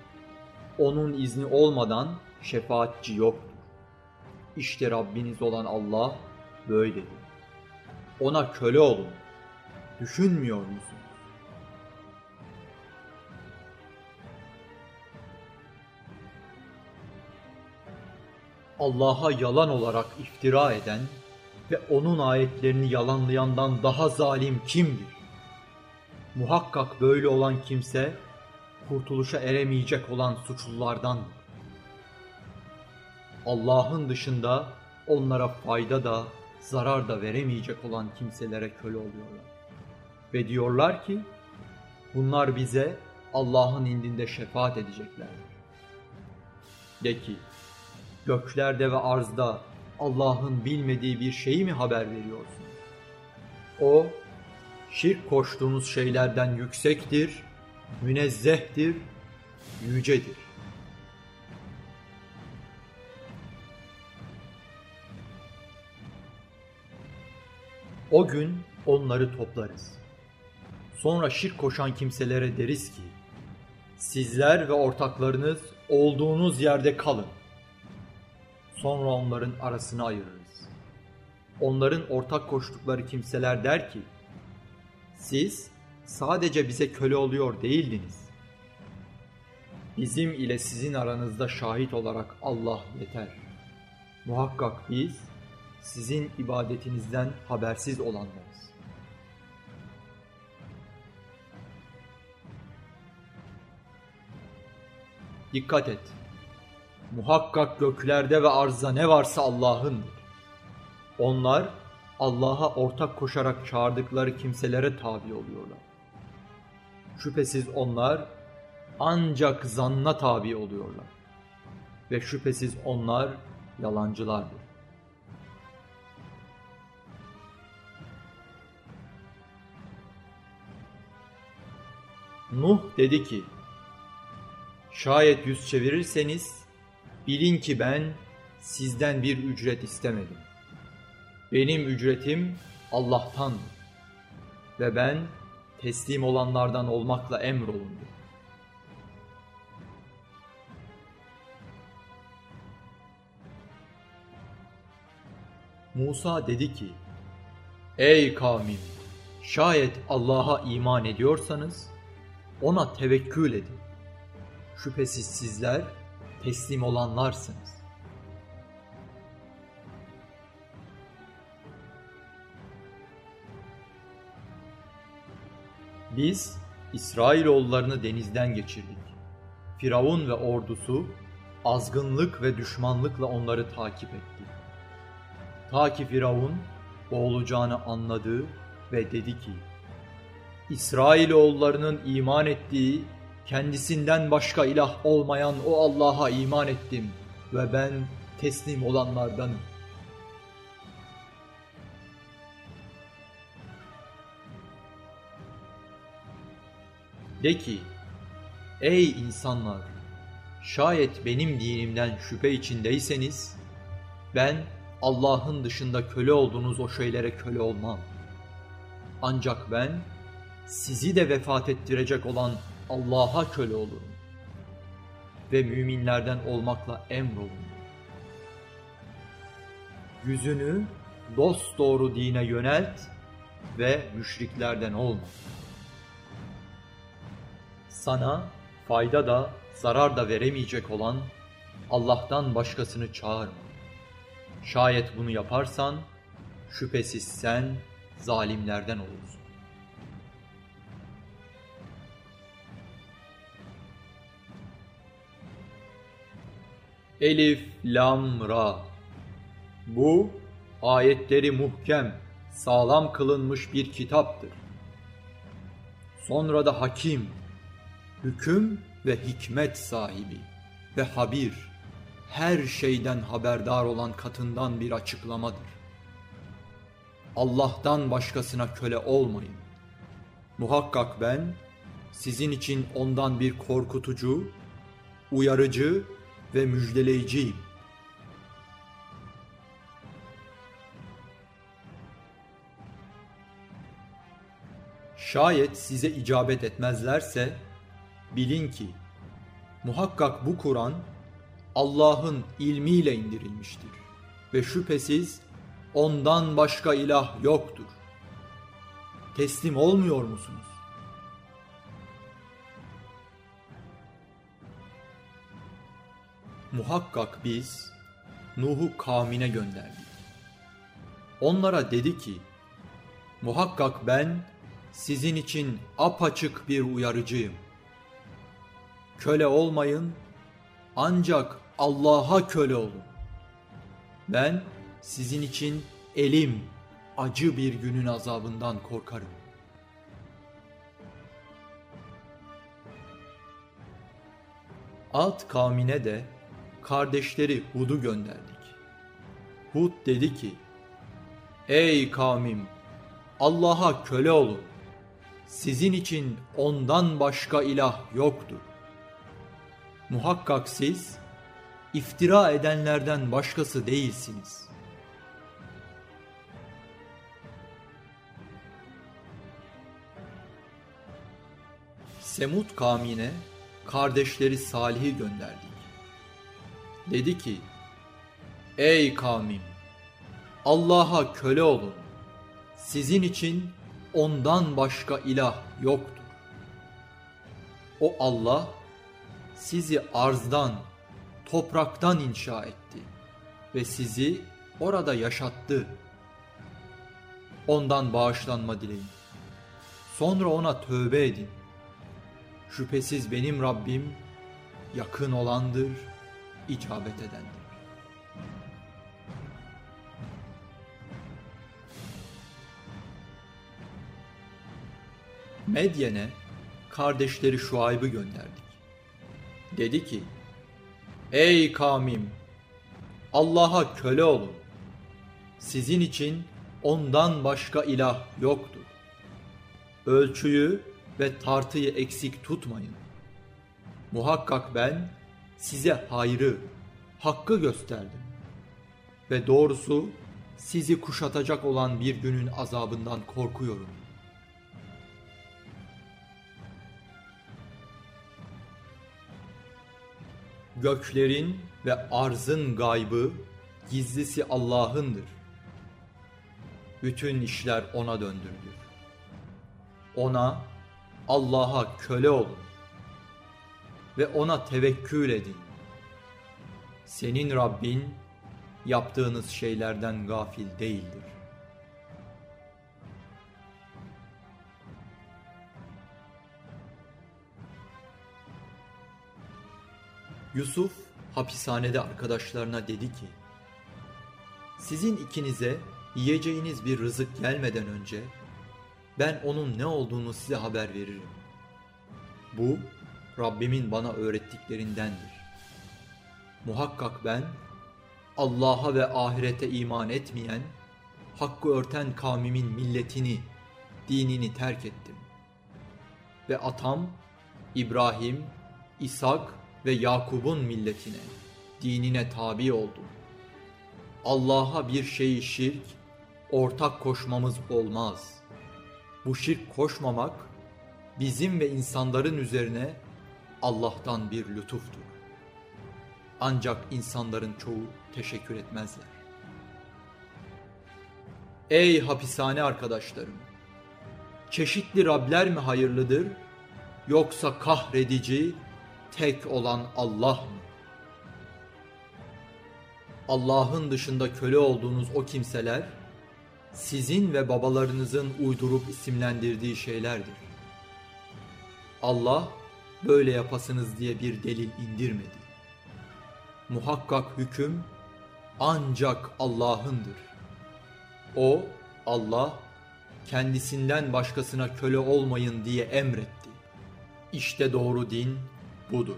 Onun izni olmadan şefaatçi yoktur. İşte Rabbiniz olan Allah böyledir. Ona köle olun. Düşünmüyor musunuz? Allah'a yalan olarak iftira eden ve onun ayetlerini yalanlayandan daha zalim kimdir? Muhakkak böyle olan kimse kurtuluşa eremeyecek olan suçlulardandır. Allah'ın dışında onlara fayda da zarar da veremeyecek olan kimselere köle oluyorlar. Ve diyorlar ki bunlar bize Allah'ın indinde şefaat edeceklerdir. De ki göklerde ve arzda Allah'ın bilmediği bir şeyi mi haber veriyorsun? O şirk koştuğunuz şeylerden yüksektir, münezzehtir, yücedir. O gün onları toplarız. Sonra şirk koşan kimselere deriz ki, sizler ve ortaklarınız olduğunuz yerde kalın. Sonra onların arasını ayırırız. Onların ortak koştukları kimseler der ki, siz sadece bize köle oluyor değildiniz. Bizim ile sizin aranızda şahit olarak Allah yeter. Muhakkak biz sizin ibadetinizden habersiz olanlarız. Dikkat et. Muhakkak göklerde ve arzda ne varsa Allah'ındır. Onlar Allah'a ortak koşarak çağırdıkları kimselere tabi oluyorlar. Şüphesiz onlar ancak zanna tabi oluyorlar. Ve şüphesiz onlar yalancılardır. Nuh dedi ki, şayet yüz çevirirseniz bilin ki ben sizden bir ücret istemedim. Benim ücretim Allah'tandır ve ben teslim olanlardan olmakla emrolundum. Musa dedi ki, Ey kavmim! Şayet Allah'a iman ediyorsanız ona tevekkül edin. Şüphesiz sizler teslim olanlarsınız. Biz İsrailoğullarını denizden geçirdik. Firavun ve ordusu azgınlık ve düşmanlıkla onları takip etti. Ta ki Firavun boğulacağını anladı ve dedi ki, İsrailoğullarının iman ettiği kendisinden başka ilah olmayan o Allah'a iman ettim ve ben teslim olanlardanım. De ki, ey insanlar, şayet benim dinimden şüphe içindeyseniz, ben Allah'ın dışında köle olduğunuz o şeylere köle olmam. Ancak ben sizi de vefat ettirecek olan Allah'a köle olurum. Ve müminlerden olmakla emrolun. Yüzünü dost doğru dine yönelt ve müşriklerden olma. Sana fayda da zarar da veremeyecek olan Allah'tan başkasını çağırma. Şayet bunu yaparsan şüphesiz sen zalimlerden olursun. Elif, Lam, Ra Bu ayetleri muhkem, sağlam kılınmış bir kitaptır. Sonra da hakim, hüküm ve hikmet sahibi ve habir, her şeyden haberdar olan katından bir açıklamadır. Allah'tan başkasına köle olmayın. Muhakkak ben sizin için ondan bir korkutucu, uyarıcı ve müjdeleyiciyim. Şayet size icabet etmezlerse bilin ki muhakkak bu Kur'an Allah'ın ilmiyle indirilmiştir ve şüphesiz ondan başka ilah yoktur. Teslim olmuyor musunuz? Muhakkak biz Nuh'u kavmine gönderdik. Onlara dedi ki, muhakkak ben sizin için apaçık bir uyarıcıyım. Köle olmayın, ancak Allah'a köle olun. Ben sizin için elim, acı bir günün azabından korkarım. Alt kavmine de kardeşleri Hud'u gönderdik. Hud dedi ki, Ey kavmim! Allah'a köle olun. Sizin için ondan başka ilah yoktur. Muhakkak siz, iftira edenlerden başkası değilsiniz. Semud kavmine kardeşleri Salih'i gönderdik. Dedi ki, Ey kavmim! Allah'a köle olun. Sizin için ondan başka ilah yoktur. O Allah sizi arzdan, topraktan inşa etti ve sizi orada yaşattı. Ondan bağışlanma dileyin. Sonra ona tövbe edin. Şüphesiz benim Rabbim yakın olandır, icabet edendir. Medyen'e kardeşleri Şuayb'ı gönderdik. Dedi ki, Ey kavmim! Allah'a köle olun. Sizin için ondan başka ilah yoktur. Ölçüyü ve tartıyı eksik tutmayın. Muhakkak ben size hayrı, hakkı gösterdim. Ve doğrusu sizi kuşatacak olan bir günün azabından korkuyorum. Göklerin ve arzın gaybı, gizlisi Allah'ındır. Bütün işler O'na döndürülür. Ona, Allah'a köle olun ve O'na tevekkül edin. Senin Rabbin yaptığınız şeylerden gafil değildir. Yusuf hapishanede arkadaşlarına dedi ki, Sizin ikinize yiyeceğiniz bir rızık gelmeden önce ben onun ne olduğunu size haber veririm. Bu Rabbimin bana öğrettiklerindendir. Muhakkak ben Allah'a ve ahirete iman etmeyen, hakkı örten kavmimin milletini, dinini terk ettim. Ve atam İbrahim, İshak ve Yakub'un milletine, dinine tabi oldum. Allah'a bir şeyi şirk, ortak koşmamız olmaz. Bu şirk koşmamak, bizim ve insanların üzerine Allah'tan bir lütuftur. Ancak insanların çoğu teşekkür etmezler. Ey hapishane arkadaşlarım! Çeşitli Rabler mi hayırlıdır, yoksa kahredici, tek olan Allah mı? Allah'ın dışında köle olduğunuz o kimseler, sizin ve babalarınızın uydurup isimlendirdiği şeylerdir. Allah, böyle yapasınız diye bir delil indirmedi. Muhakkak hüküm ancak Allah'ındır. O, Allah, kendisinden başkasına köle olmayın diye emretti. İşte doğru din budur.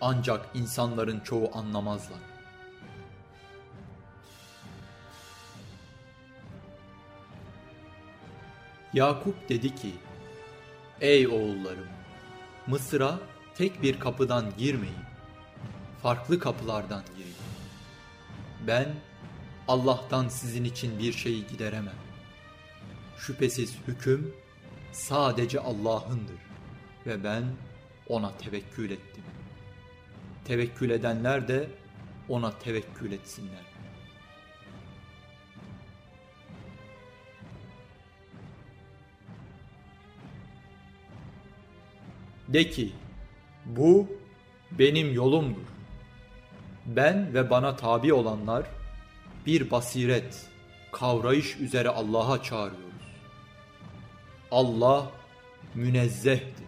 Ancak insanların çoğu anlamazlar. Yakup dedi ki, Ey oğullarım! Mısır'a tek bir kapıdan girmeyin. Farklı kapılardan girin. Ben Allah'tan sizin için bir şeyi gideremem. Şüphesiz hüküm sadece Allah'ındır ve ben ona tevekkül ettim. Tevekkül edenler de ona tevekkül etsinler. De ki, bu benim yolumdur. Ben ve bana tabi olanlar bir basiret, kavrayış üzere Allah'a çağırıyoruz. Allah münezzehtir,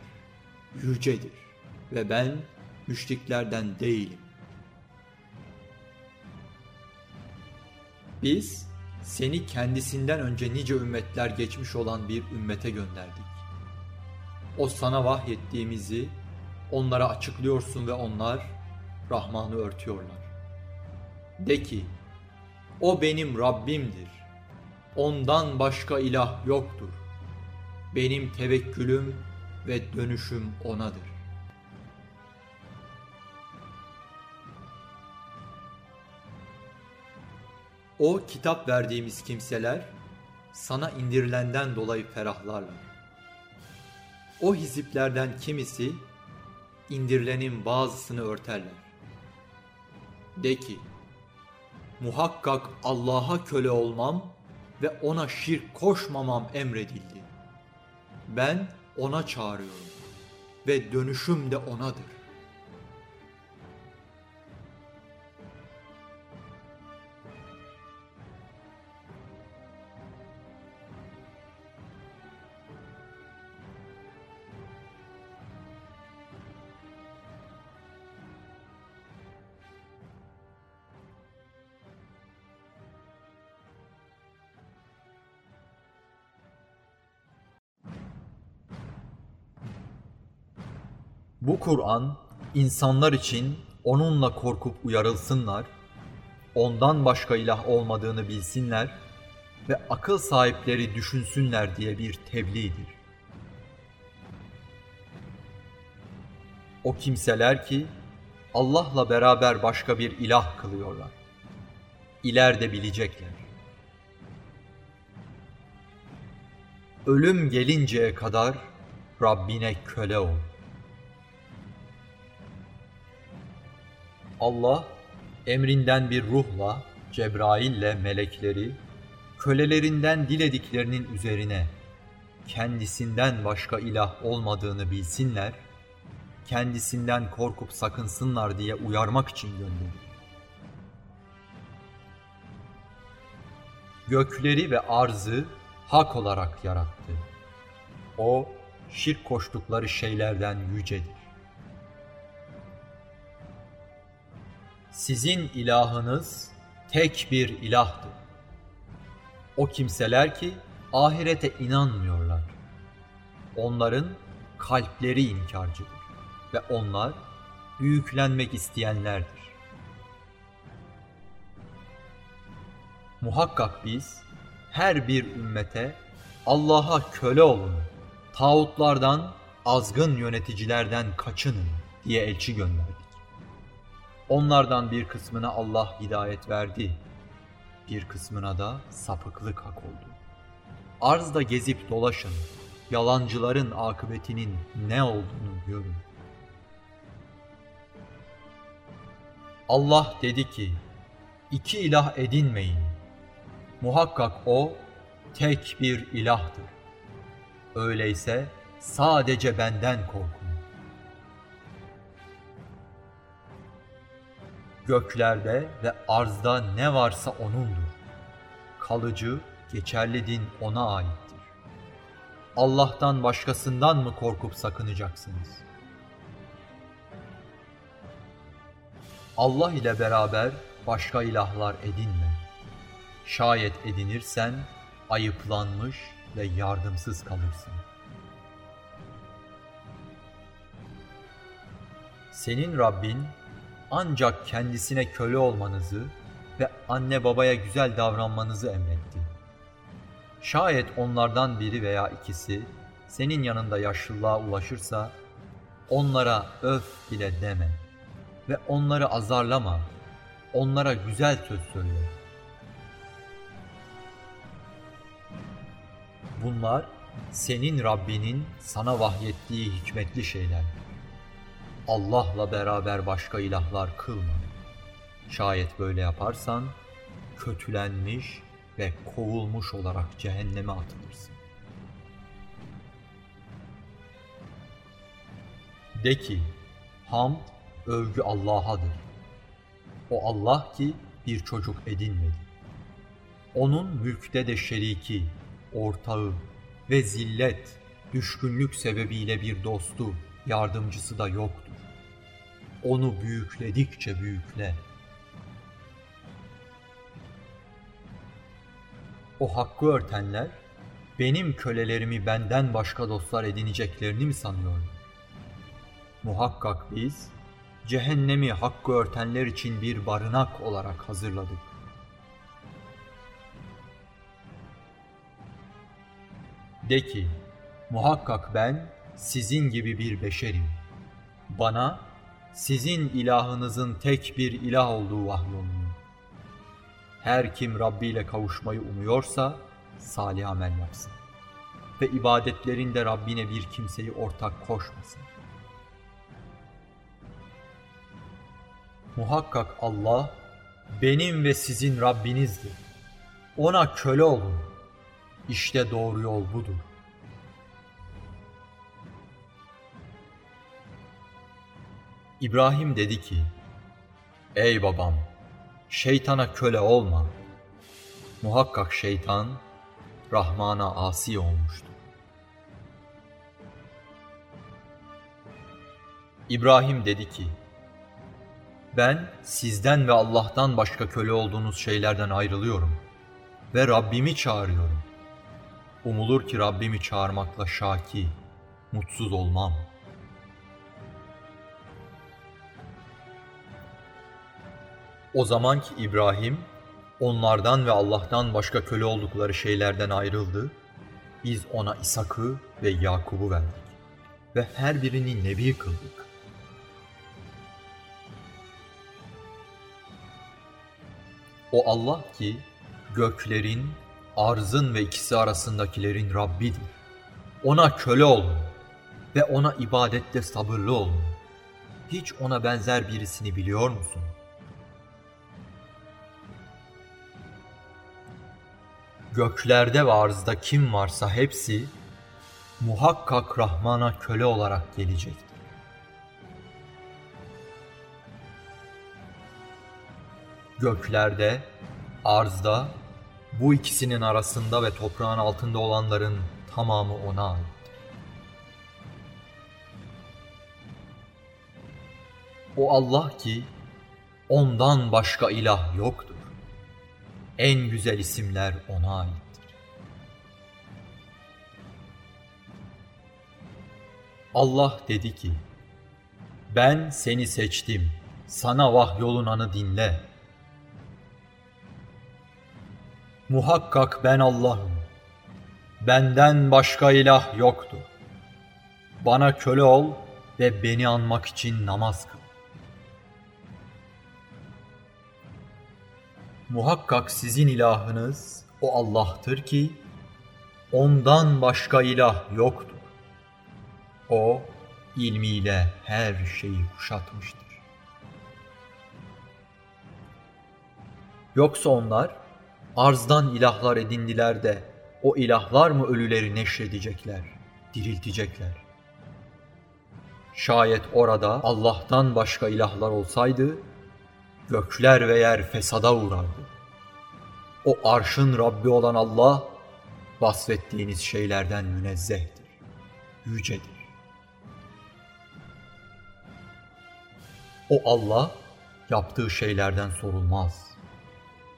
yücedir ve ben müşriklerden değilim. Biz seni kendisinden önce nice ümmetler geçmiş olan bir ümmete gönderdik. O sana vahyettiğimizi onlara açıklıyorsun ve onlar Rahman'ı örtüyorlar. De ki, o benim Rabbimdir. Ondan başka ilah yoktur. Benim tevekkülüm ve dönüşüm O'nadır. O kitap verdiğimiz kimseler sana indirilenden dolayı ferahlarlar. O hiziplerden kimisi indirilenin bazısını örterler. De ki, muhakkak Allah'a köle olmam ve ona şirk koşmamam emredildi. Ben ona çağırıyorum ve dönüşüm de onadır. Bu Kur'an insanlar için onunla korkup uyarılsınlar, ondan başka ilah olmadığını bilsinler ve akıl sahipleri düşünsünler diye bir tebliğdir. O kimseler ki Allah'la beraber başka bir ilah kılıyorlar. İleride bilecekler. Ölüm gelinceye kadar Rabbine köle ol. Allah emrinden bir ruhla, Cebrail'le melekleri, kölelerinden dilediklerinin üzerine kendisinden başka ilah olmadığını bilsinler, kendisinden korkup sakınsınlar diye uyarmak için gönderir. Gökleri ve arzı hak olarak yarattı. O, şirk koştukları şeylerden yücedir. Sizin ilahınız tek bir ilahtır. O kimseler ki ahirete inanmıyorlar. Onların kalpleri inkarcıdır. ve onlar büyüklenmek isteyenlerdir. Muhakkak biz her bir ümmete Allah'a köle olun, tağutlardan, azgın yöneticilerden kaçının diye elçi gönderdik. Onlardan bir kısmına Allah hidayet verdi, bir kısmına da sapıklık hak oldu. Arzda gezip dolaşın, yalancıların akıbetinin ne olduğunu görün. Allah dedi ki, iki ilah edinmeyin. Muhakkak O tek bir ilahtır. Öyleyse sadece benden korkun. Göklerde ve arzda ne varsa O'nundur. Kalıcı, geçerli din O'na aittir. Allah'tan başkasından mı korkup sakınacaksınız? Allah ile beraber başka ilahlar edinme. Şayet edinirsen ayıplanmış ve yardımsız kalırsın. Senin Rabbin ancak kendisine köle olmanızı ve anne babaya güzel davranmanızı emretti. Şayet onlardan biri veya ikisi senin yanında yaşlılığa ulaşırsa onlara öf bile deme ve onları azarlama, onlara güzel söz söyle. Bunlar senin Rabbinin sana vahyettiği hikmetli şeyler. Allah'la beraber başka ilahlar kılma. Şayet böyle yaparsan kötülenmiş ve kovulmuş olarak cehenneme atılırsın. De ki, hamd, övgü Allah'adır. O Allah ki bir çocuk edinmedi. Onun mülkte de şeriki, ortağı ve zillet, düşkünlük sebebiyle bir dostu, yardımcısı da yoktur. Onu büyükledikçe büyükle. O hakkı örtenler, benim kölelerimi benden başka dostlar edineceklerini mi sanıyorlar? Muhakkak biz, cehennemi hakkı örtenler için bir barınak olarak hazırladık. De ki, muhakkak ben sizin gibi bir beşerim. Bana sizin ilahınızın tek bir ilah olduğu vahyolunuyor. Her kim Rabbi ile kavuşmayı umuyorsa salih amel yapsın. Ve ibadetlerinde Rabbine bir kimseyi ortak koşmasın. Muhakkak Allah benim ve sizin Rabbinizdir. Ona köle olun. İşte doğru yol budur. İbrahim dedi ki, Ey babam, şeytana köle olma. Muhakkak şeytan, Rahman'a asi olmuştur. İbrahim dedi ki, ben sizden ve Allah'tan başka köle olduğunuz şeylerden ayrılıyorum ve Rabbimi çağırıyorum. Umulur ki Rabbimi çağırmakla şaki, mutsuz olmam. O zaman ki İbrahim, onlardan ve Allah'tan başka köle oldukları şeylerden ayrıldı, biz ona İshak'ı ve Yakub'u verdik ve her birini nebi kıldık. O Allah ki göklerin, arzın ve ikisi arasındakilerin Rabbidir. Ona köle olun ve ona ibadette sabırlı olun. Hiç ona benzer birisini biliyor musun? Göklerde ve arzda kim varsa hepsi muhakkak Rahman'a köle olarak gelecektir. Göklerde, arzda, bu ikisinin arasında ve toprağın altında olanların tamamı ona ait. O Allah ki ondan başka ilah yoktur. En güzel isimler ona aittir. Allah dedi ki, Ben seni seçtim. Sana vahyolunanı dinle. Muhakkak ben Allah'ım. Benden başka ilah yoktur. Bana köle ol ve beni anmak için namaz kıl. Muhakkak sizin ilahınız o Allah'tır ki ondan başka ilah yoktur. O ilmiyle her şeyi kuşatmıştır. Yoksa onlar arzdan ilahlar edindiler de o ilahlar mı ölüleri neşredecekler, diriltecekler? Şayet orada Allah'tan başka ilahlar olsaydı, gökler ve yer fesada uğrardı. O arşın Rabbi olan Allah, vasfettiğiniz şeylerden münezzehtir, yücedir. O Allah, yaptığı şeylerden sorulmaz.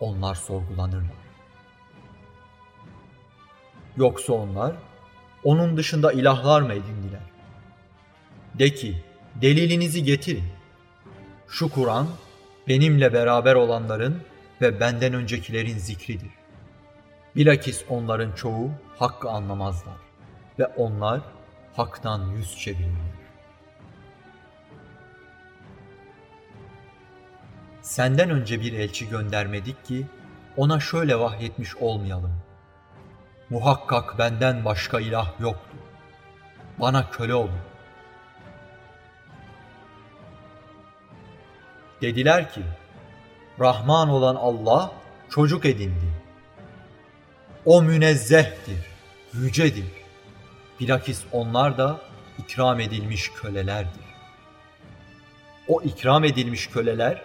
Onlar sorgulanırlar. Yoksa onlar, onun dışında ilahlar mı edindiler? De ki, delilinizi getirin. Şu Kur'an, benimle beraber olanların ve benden öncekilerin zikridir. Bilakis onların çoğu hakkı anlamazlar ve onlar haktan yüz çevirirler. Senden önce bir elçi göndermedik ki ona şöyle vahyetmiş olmayalım. Muhakkak benden başka ilah yoktur. Bana köle olun. Dediler ki, Rahman olan Allah çocuk edindi. O münezzehtir, yücedir. Bilakis onlar da ikram edilmiş kölelerdir. O ikram edilmiş köleler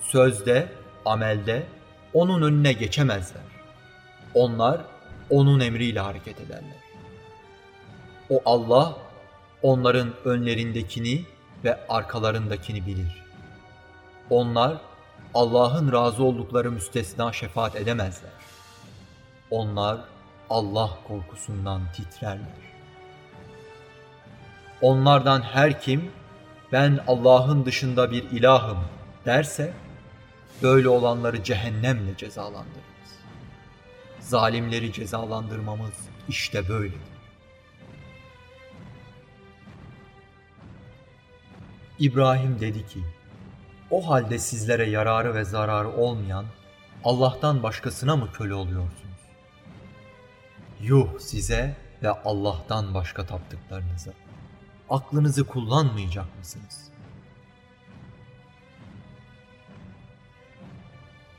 sözde, amelde onun önüne geçemezler. Onlar onun emriyle hareket ederler. O Allah onların önlerindekini ve arkalarındakini bilir. Onlar Allah'ın razı oldukları müstesna şefaat edemezler. Onlar Allah korkusundan titrerler. Onlardan her kim ben Allah'ın dışında bir ilahım derse böyle olanları cehennemle cezalandırırız. Zalimleri cezalandırmamız işte böyledir. İbrahim dedi ki, o halde sizlere yararı ve zararı olmayan Allah'tan başkasına mı köle oluyorsunuz? Yuh size ve Allah'tan başka taptıklarınıza. Aklınızı kullanmayacak mısınız?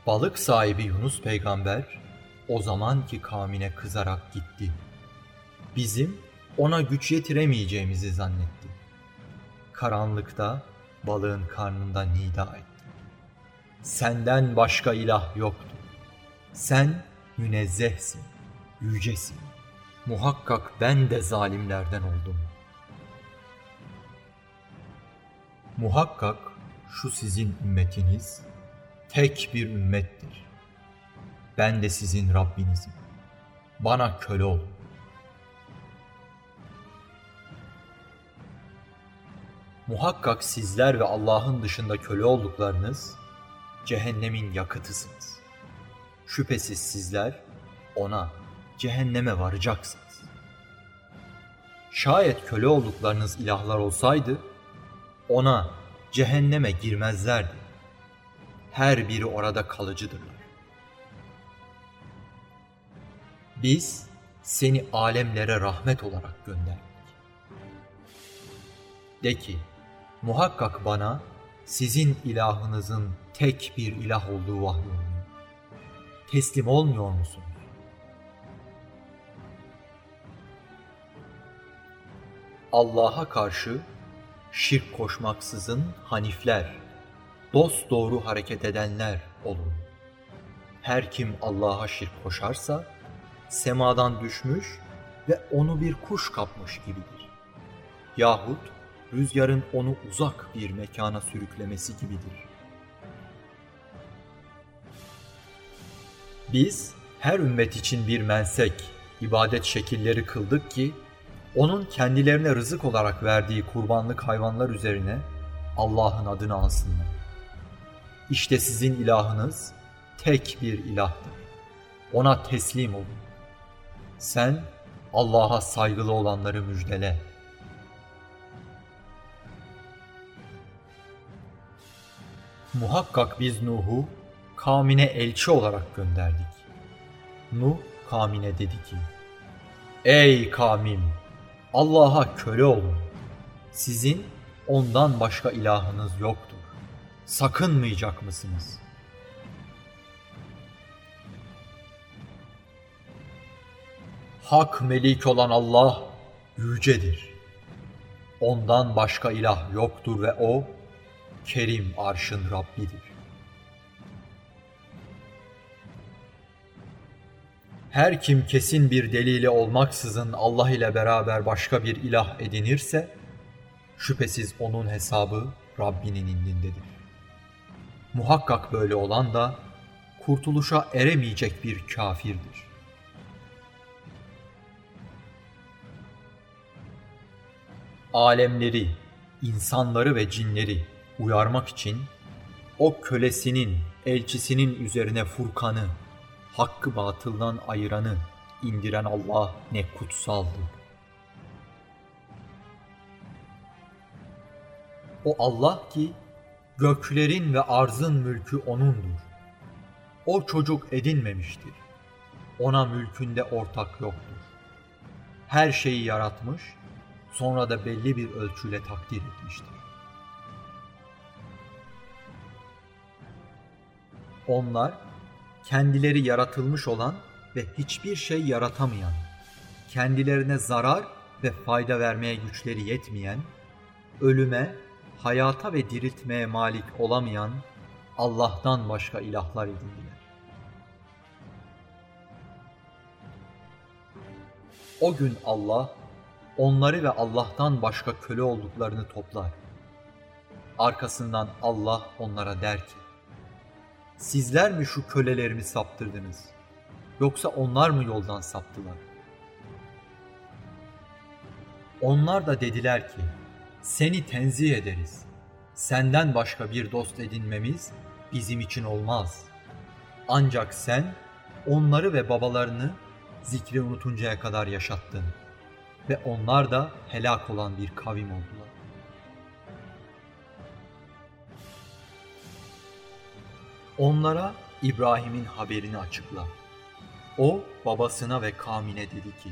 Balık sahibi Yunus peygamber o zamanki kavmine kızarak gitti. Bizim ona güç yetiremeyeceğimizi zannetti. Karanlıkta balığın karnında nida etti. Senden başka ilah yoktu. Sen münezzehsin, yücesin. Muhakkak ben de zalimlerden oldum. Muhakkak şu sizin ümmetiniz tek bir ümmettir. Ben de sizin Rabbinizim. Bana köle olun. Muhakkak sizler ve Allah'ın dışında köle olduklarınız cehennemin yakıtısınız. Şüphesiz sizler ona, cehenneme varacaksınız. Şayet köle olduklarınız ilahlar olsaydı, ona, cehenneme girmezlerdi. Her biri orada kalıcıdırlar. Biz seni alemlere rahmet olarak gönderdik. De ki, muhakkak bana sizin ilahınızın tek bir ilah olduğu vahyolunuyor. Teslim olmuyor musunuz? Allah'a karşı şirk koşmaksızın hanifler, dost doğru hareket edenler olun. Her kim Allah'a şirk koşarsa, semadan düşmüş ve onu bir kuş kapmış gibidir. Yahut rüzgarın onu uzak bir mekana sürüklemesi gibidir. Biz her ümmet için bir mensek, ibadet şekilleri kıldık ki, onun kendilerine rızık olarak verdiği kurbanlık hayvanlar üzerine Allah'ın adını alsınlar. İşte sizin ilahınız tek bir ilahtır. Ona teslim olun. Sen Allah'a saygılı olanları müjdele. Muhakkak biz Nuh'u kavmine elçi olarak gönderdik. Nuh kavmine dedi ki, Ey kavmim! Allah'a köle olun. Sizin ondan başka ilahınız yoktur. Sakınmayacak mısınız? Hak melik olan Allah yücedir. Ondan başka ilah yoktur ve o Kerim arşın Rabbidir. Her kim kesin bir delili olmaksızın Allah ile beraber başka bir ilah edinirse, şüphesiz onun hesabı Rabbinin indindedir. Muhakkak böyle olan da kurtuluşa eremeyecek bir kafirdir. Alemleri, insanları ve cinleri uyarmak için o kölesinin, elçisinin üzerine Furkan'ı, hakkı batıldan ayıranı indiren Allah ne kutsaldır. O Allah ki göklerin ve arzın mülkü O'nundur. O çocuk edinmemiştir. Ona mülkünde ortak yoktur. Her şeyi yaratmış, sonra da belli bir ölçüyle takdir etmiştir. Onlar kendileri yaratılmış olan ve hiçbir şey yaratamayan, kendilerine zarar ve fayda vermeye güçleri yetmeyen, ölüme, hayata ve diriltmeye malik olamayan Allah'tan başka ilahlar edindiler. O gün Allah onları ve Allah'tan başka köle olduklarını toplar. Arkasından Allah onlara der ki, Sizler mi şu kölelerimi saptırdınız? Yoksa onlar mı yoldan saptılar? Onlar da dediler ki, seni tenzih ederiz. Senden başka bir dost edinmemiz bizim için olmaz. Ancak sen onları ve babalarını zikri unutuncaya kadar yaşattın ve onlar da helak olan bir kavim oldular. Onlara İbrahim'in haberini açıkla. O babasına ve kavmine dedi ki,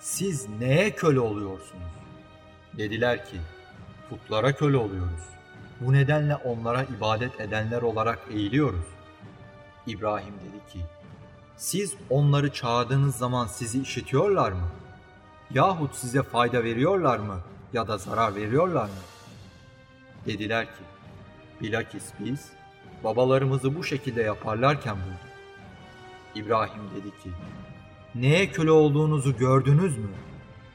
siz neye köle oluyorsunuz? Dediler ki, putlara köle oluyoruz. Bu nedenle onlara ibadet edenler olarak eğiliyoruz. İbrahim dedi ki, siz onları çağırdığınız zaman sizi işitiyorlar mı? Yahut size fayda veriyorlar mı ya da zarar veriyorlar mı? Dediler ki, bilakis biz babalarımızı bu şekilde yaparlarken bulduk. İbrahim dedi ki, neye köle olduğunuzu gördünüz mü?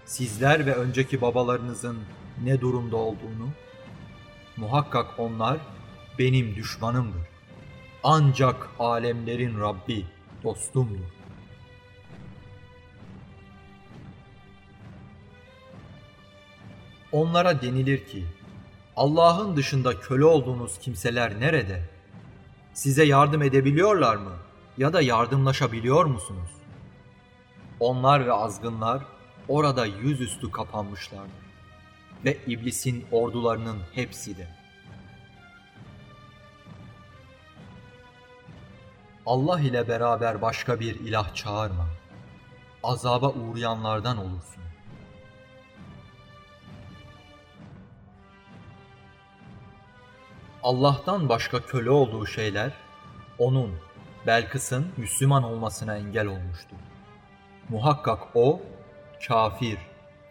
Sizler ve önceki babalarınızın ne durumda olduğunu? Muhakkak onlar benim düşmanımdır. Ancak alemlerin Rabbi dostumdur. Onlara denilir ki, Allah'ın dışında köle olduğunuz kimseler nerede? Size yardım edebiliyorlar mı? Ya da yardımlaşabiliyor musunuz? Onlar ve azgınlar orada yüzüstü kapanmışlardır. Ve iblisin ordularının hepsi de. Allah ile beraber başka bir ilah çağırma. Azaba uğrayanlardan olursun. Allah'tan başka köle olduğu şeyler onun, Belkıs'ın Müslüman olmasına engel olmuştu. Muhakkak o kafir,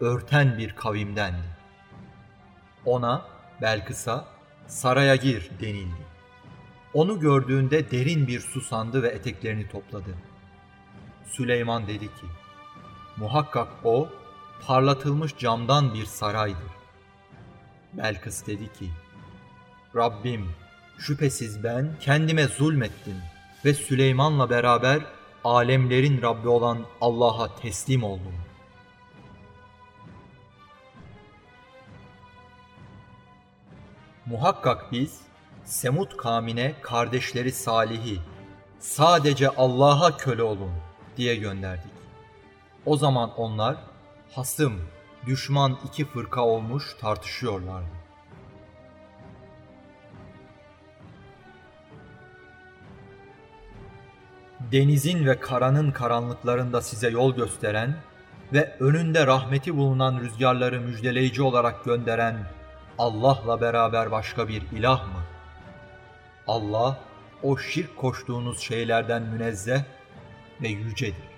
örten bir kavimdendi. Ona, Belkıs'a saraya gir denildi. Onu gördüğünde derin bir susandı ve eteklerini topladı. Süleyman dedi ki, muhakkak o parlatılmış camdan bir saraydır. Belkıs dedi ki, Rabbim şüphesiz ben kendime zulmettim ve Süleyman'la beraber alemlerin Rabbi olan Allah'a teslim oldum. Muhakkak biz Semud kavmine kardeşleri Salih'i sadece Allah'a köle olun diye gönderdik. O zaman onlar hasım, düşman iki fırka olmuş tartışıyorlardı. Denizin ve karanın karanlıklarında size yol gösteren ve önünde rahmeti bulunan rüzgarları müjdeleyici olarak gönderen Allah'la beraber başka bir ilah mı? Allah o şirk koştuğunuz şeylerden münezzeh ve yücedir.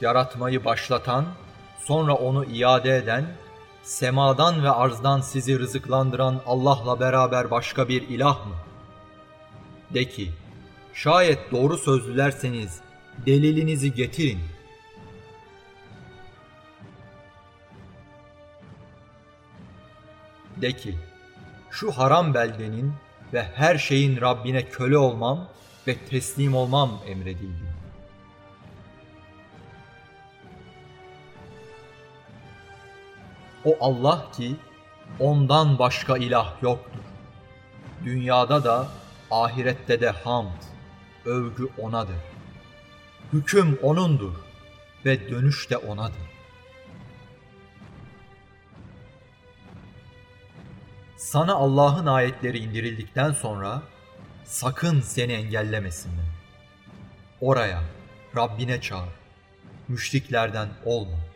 Yaratmayı başlatan, sonra onu iade eden, semadan ve arzdan sizi rızıklandıran Allah'la beraber başka bir ilah mı? De ki, şayet doğru sözlülerseniz delilinizi getirin. De ki, şu haram beldenin ve her şeyin Rabbine köle olmam ve teslim olmam emredildi. O Allah ki ondan başka ilah yoktur. Dünyada da ahirette de hamd, övgü O'nadır. Hüküm O'nundur ve dönüş de O'nadır. Sana Allah'ın ayetleri indirildikten sonra sakın seni engellemesinler. Oraya, Rabbine çağır. Müşriklerden olma.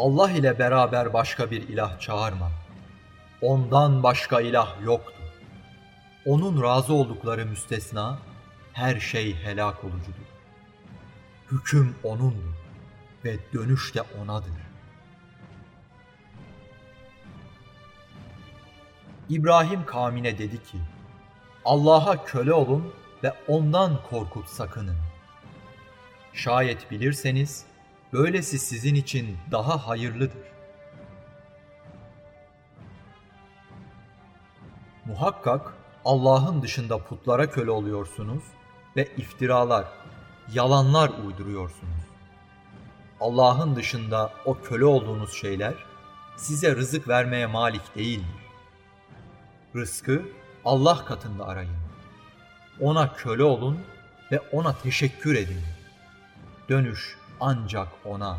Allah ile beraber başka bir ilah çağırma. Ondan başka ilah yoktur. Onun razı oldukları müstesna, her şey helak olucudur. Hüküm O'nundur ve dönüş de O'nadır. İbrahim kavmine dedi ki, Allah'a köle olun ve ondan korkup sakının. Şayet bilirseniz, böylesi sizin için daha hayırlıdır. Muhakkak Allah'ın dışında putlara köle oluyorsunuz ve iftiralar, yalanlar uyduruyorsunuz. Allah'ın dışında o köle olduğunuz şeyler size rızık vermeye malik değildir. Rızkı Allah katında arayın. Ona köle olun ve ona teşekkür edin. Dönüş ancak ona,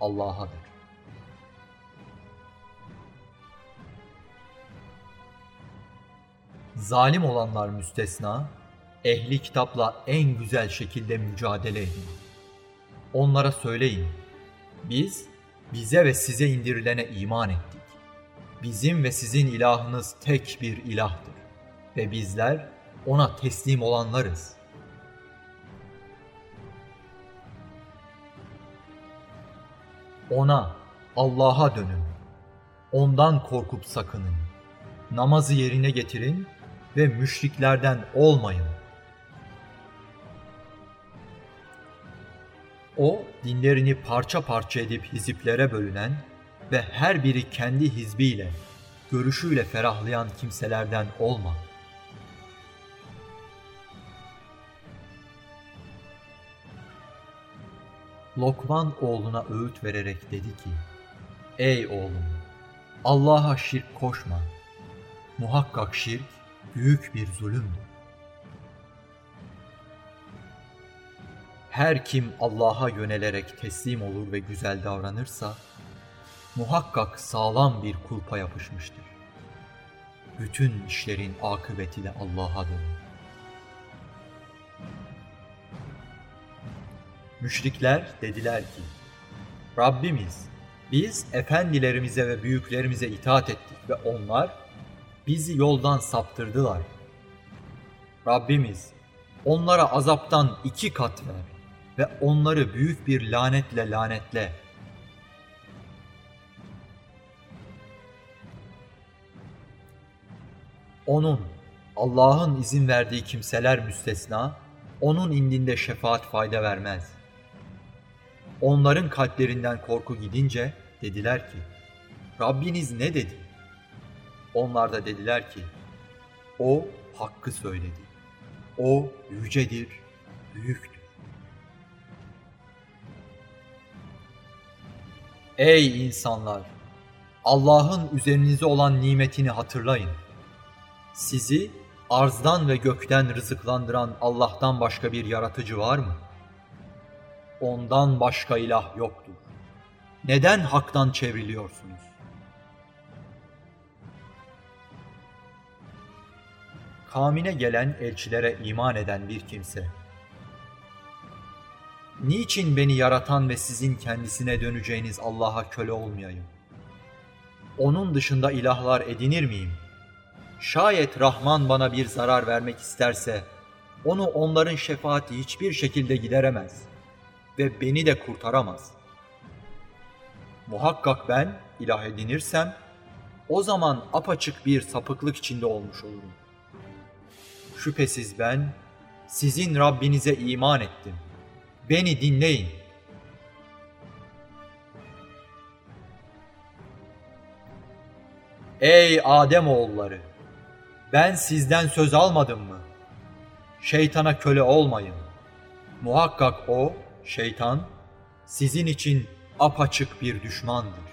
Allah'adır. Zalim olanlar müstesna, ehli kitapla en güzel şekilde mücadele edin. Onlara söyleyin, biz bize ve size indirilene iman ettik. Bizim ve sizin ilahınız tek bir ilahtır ve bizler ona teslim olanlarız. Ona, Allah'a dönün. Ondan korkup sakının. Namazı yerine getirin ve müşriklerden olmayın. O, dinlerini parça parça edip hiziplere bölünen ve her biri kendi hizbiyle, görüşüyle ferahlayan kimselerden olma. Lokman oğluna öğüt vererek dedi ki, Ey oğlum, Allah'a şirk koşma. Muhakkak şirk büyük bir zulümdür. Her kim Allah'a yönelerek teslim olur ve güzel davranırsa, muhakkak sağlam bir kulpa yapışmıştır. Bütün işlerin akıbeti de Allah'a dönür. Müşrikler dediler ki, Rabbimiz, biz efendilerimize ve büyüklerimize itaat ettik ve onlar bizi yoldan saptırdılar. Rabbimiz, onlara azaptan iki kat ver ve onları büyük bir lanetle lanetle. Onun, Allah'ın izin verdiği kimseler müstesna, onun indinde şefaat fayda vermez. Onların kalplerinden korku gidince dediler ki, Rabbiniz ne dedi? Onlar da dediler ki, O hakkı söyledi. O yücedir, büyüktür. Ey insanlar! Allah'ın üzerinize olan nimetini hatırlayın. Sizi arzdan ve gökten rızıklandıran Allah'tan başka bir yaratıcı var mı? Ondan başka ilah yoktur. Neden haktan çevriliyorsunuz? Kamine gelen elçilere iman eden bir kimse, Niçin beni yaratan ve sizin kendisine döneceğiniz Allah'a köle olmayayım? Onun dışında ilahlar edinir miyim? Şayet Rahman bana bir zarar vermek isterse, onu onların şefaati hiçbir şekilde gideremez ve beni de kurtaramaz. Muhakkak ben ilah edinirsem, o zaman apaçık bir sapıklık içinde olmuş olurum. Şüphesiz ben sizin Rabbinize iman ettim. Beni dinleyin. Ey Adem oğulları! Ben sizden söz almadım mı? Şeytana köle olmayın. Muhakkak o, şeytan, sizin için apaçık bir düşmandır.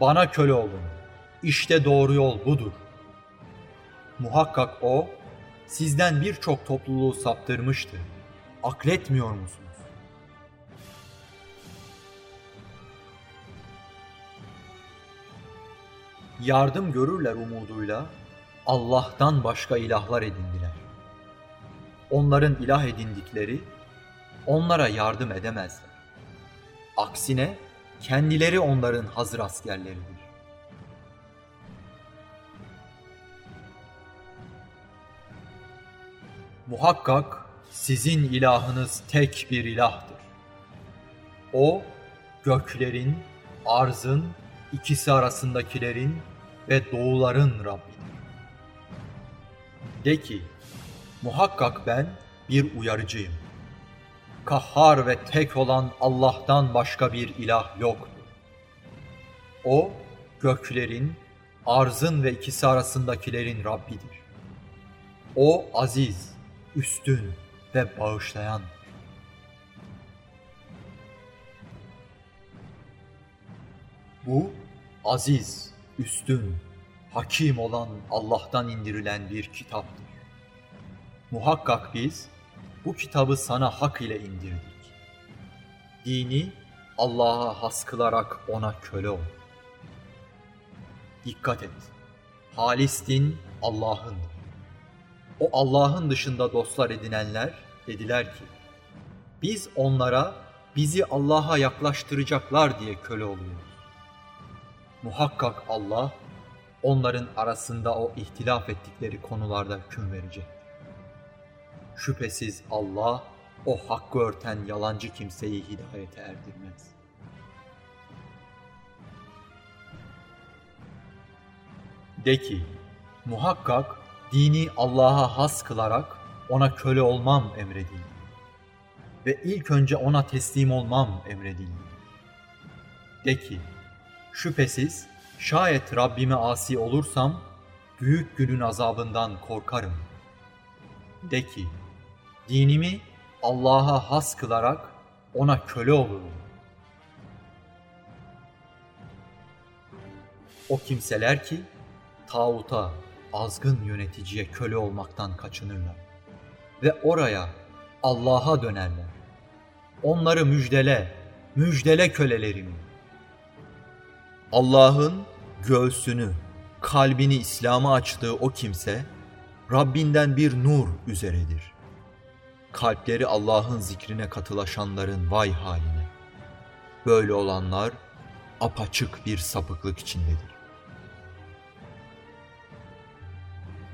Bana köle olun. İşte doğru yol budur. Muhakkak o, sizden birçok topluluğu saptırmıştır. Akletmiyor musunuz? Yardım görürler umuduyla Allah'tan başka ilahlar edindiler. Onların ilah edindikleri onlara yardım edemezler. Aksine kendileri onların hazır askerleridir. Muhakkak sizin ilahınız tek bir ilahtır. O, göklerin, arzın, ikisi arasındakilerin ve doğuların Rabbidir. De ki, muhakkak ben bir uyarıcıyım. Kahhar ve tek olan Allah'tan başka bir ilah yoktur. O, göklerin, arzın ve ikisi arasındakilerin Rabbidir. O aziz, üstün, ve bağışlayan. Bu aziz, üstün, hakim olan Allah'tan indirilen bir kitaptır. Muhakkak biz bu kitabı sana hak ile indirdik. Dini Allah'a has kılarak ona köle ol. Dikkat et. Halis din Allah'ındır. O Allah'ın dışında dostlar edinenler dediler ki, biz onlara bizi Allah'a yaklaştıracaklar diye köle oluyoruz. Muhakkak Allah onların arasında o ihtilaf ettikleri konularda hüküm verecek. Şüphesiz Allah o hakkı örten yalancı kimseyi hidayete erdirmez. De ki, muhakkak dini Allah'a has kılarak ona köle olmam emredildi. Ve ilk önce ona teslim olmam emredildi. De ki, şüphesiz şayet Rabbime asi olursam, büyük günün azabından korkarım. De ki, dinimi Allah'a has kılarak ona köle olurum. O kimseler ki, tağuta, azgın yöneticiye köle olmaktan kaçınırlar ve oraya Allah'a dönerler. Onları müjdele, müjdele kölelerimi. Allah'ın göğsünü, kalbini İslam'a açtığı o kimse, Rabbinden bir nur üzeredir. Kalpleri Allah'ın zikrine katılaşanların vay haline. Böyle olanlar apaçık bir sapıklık içindedir.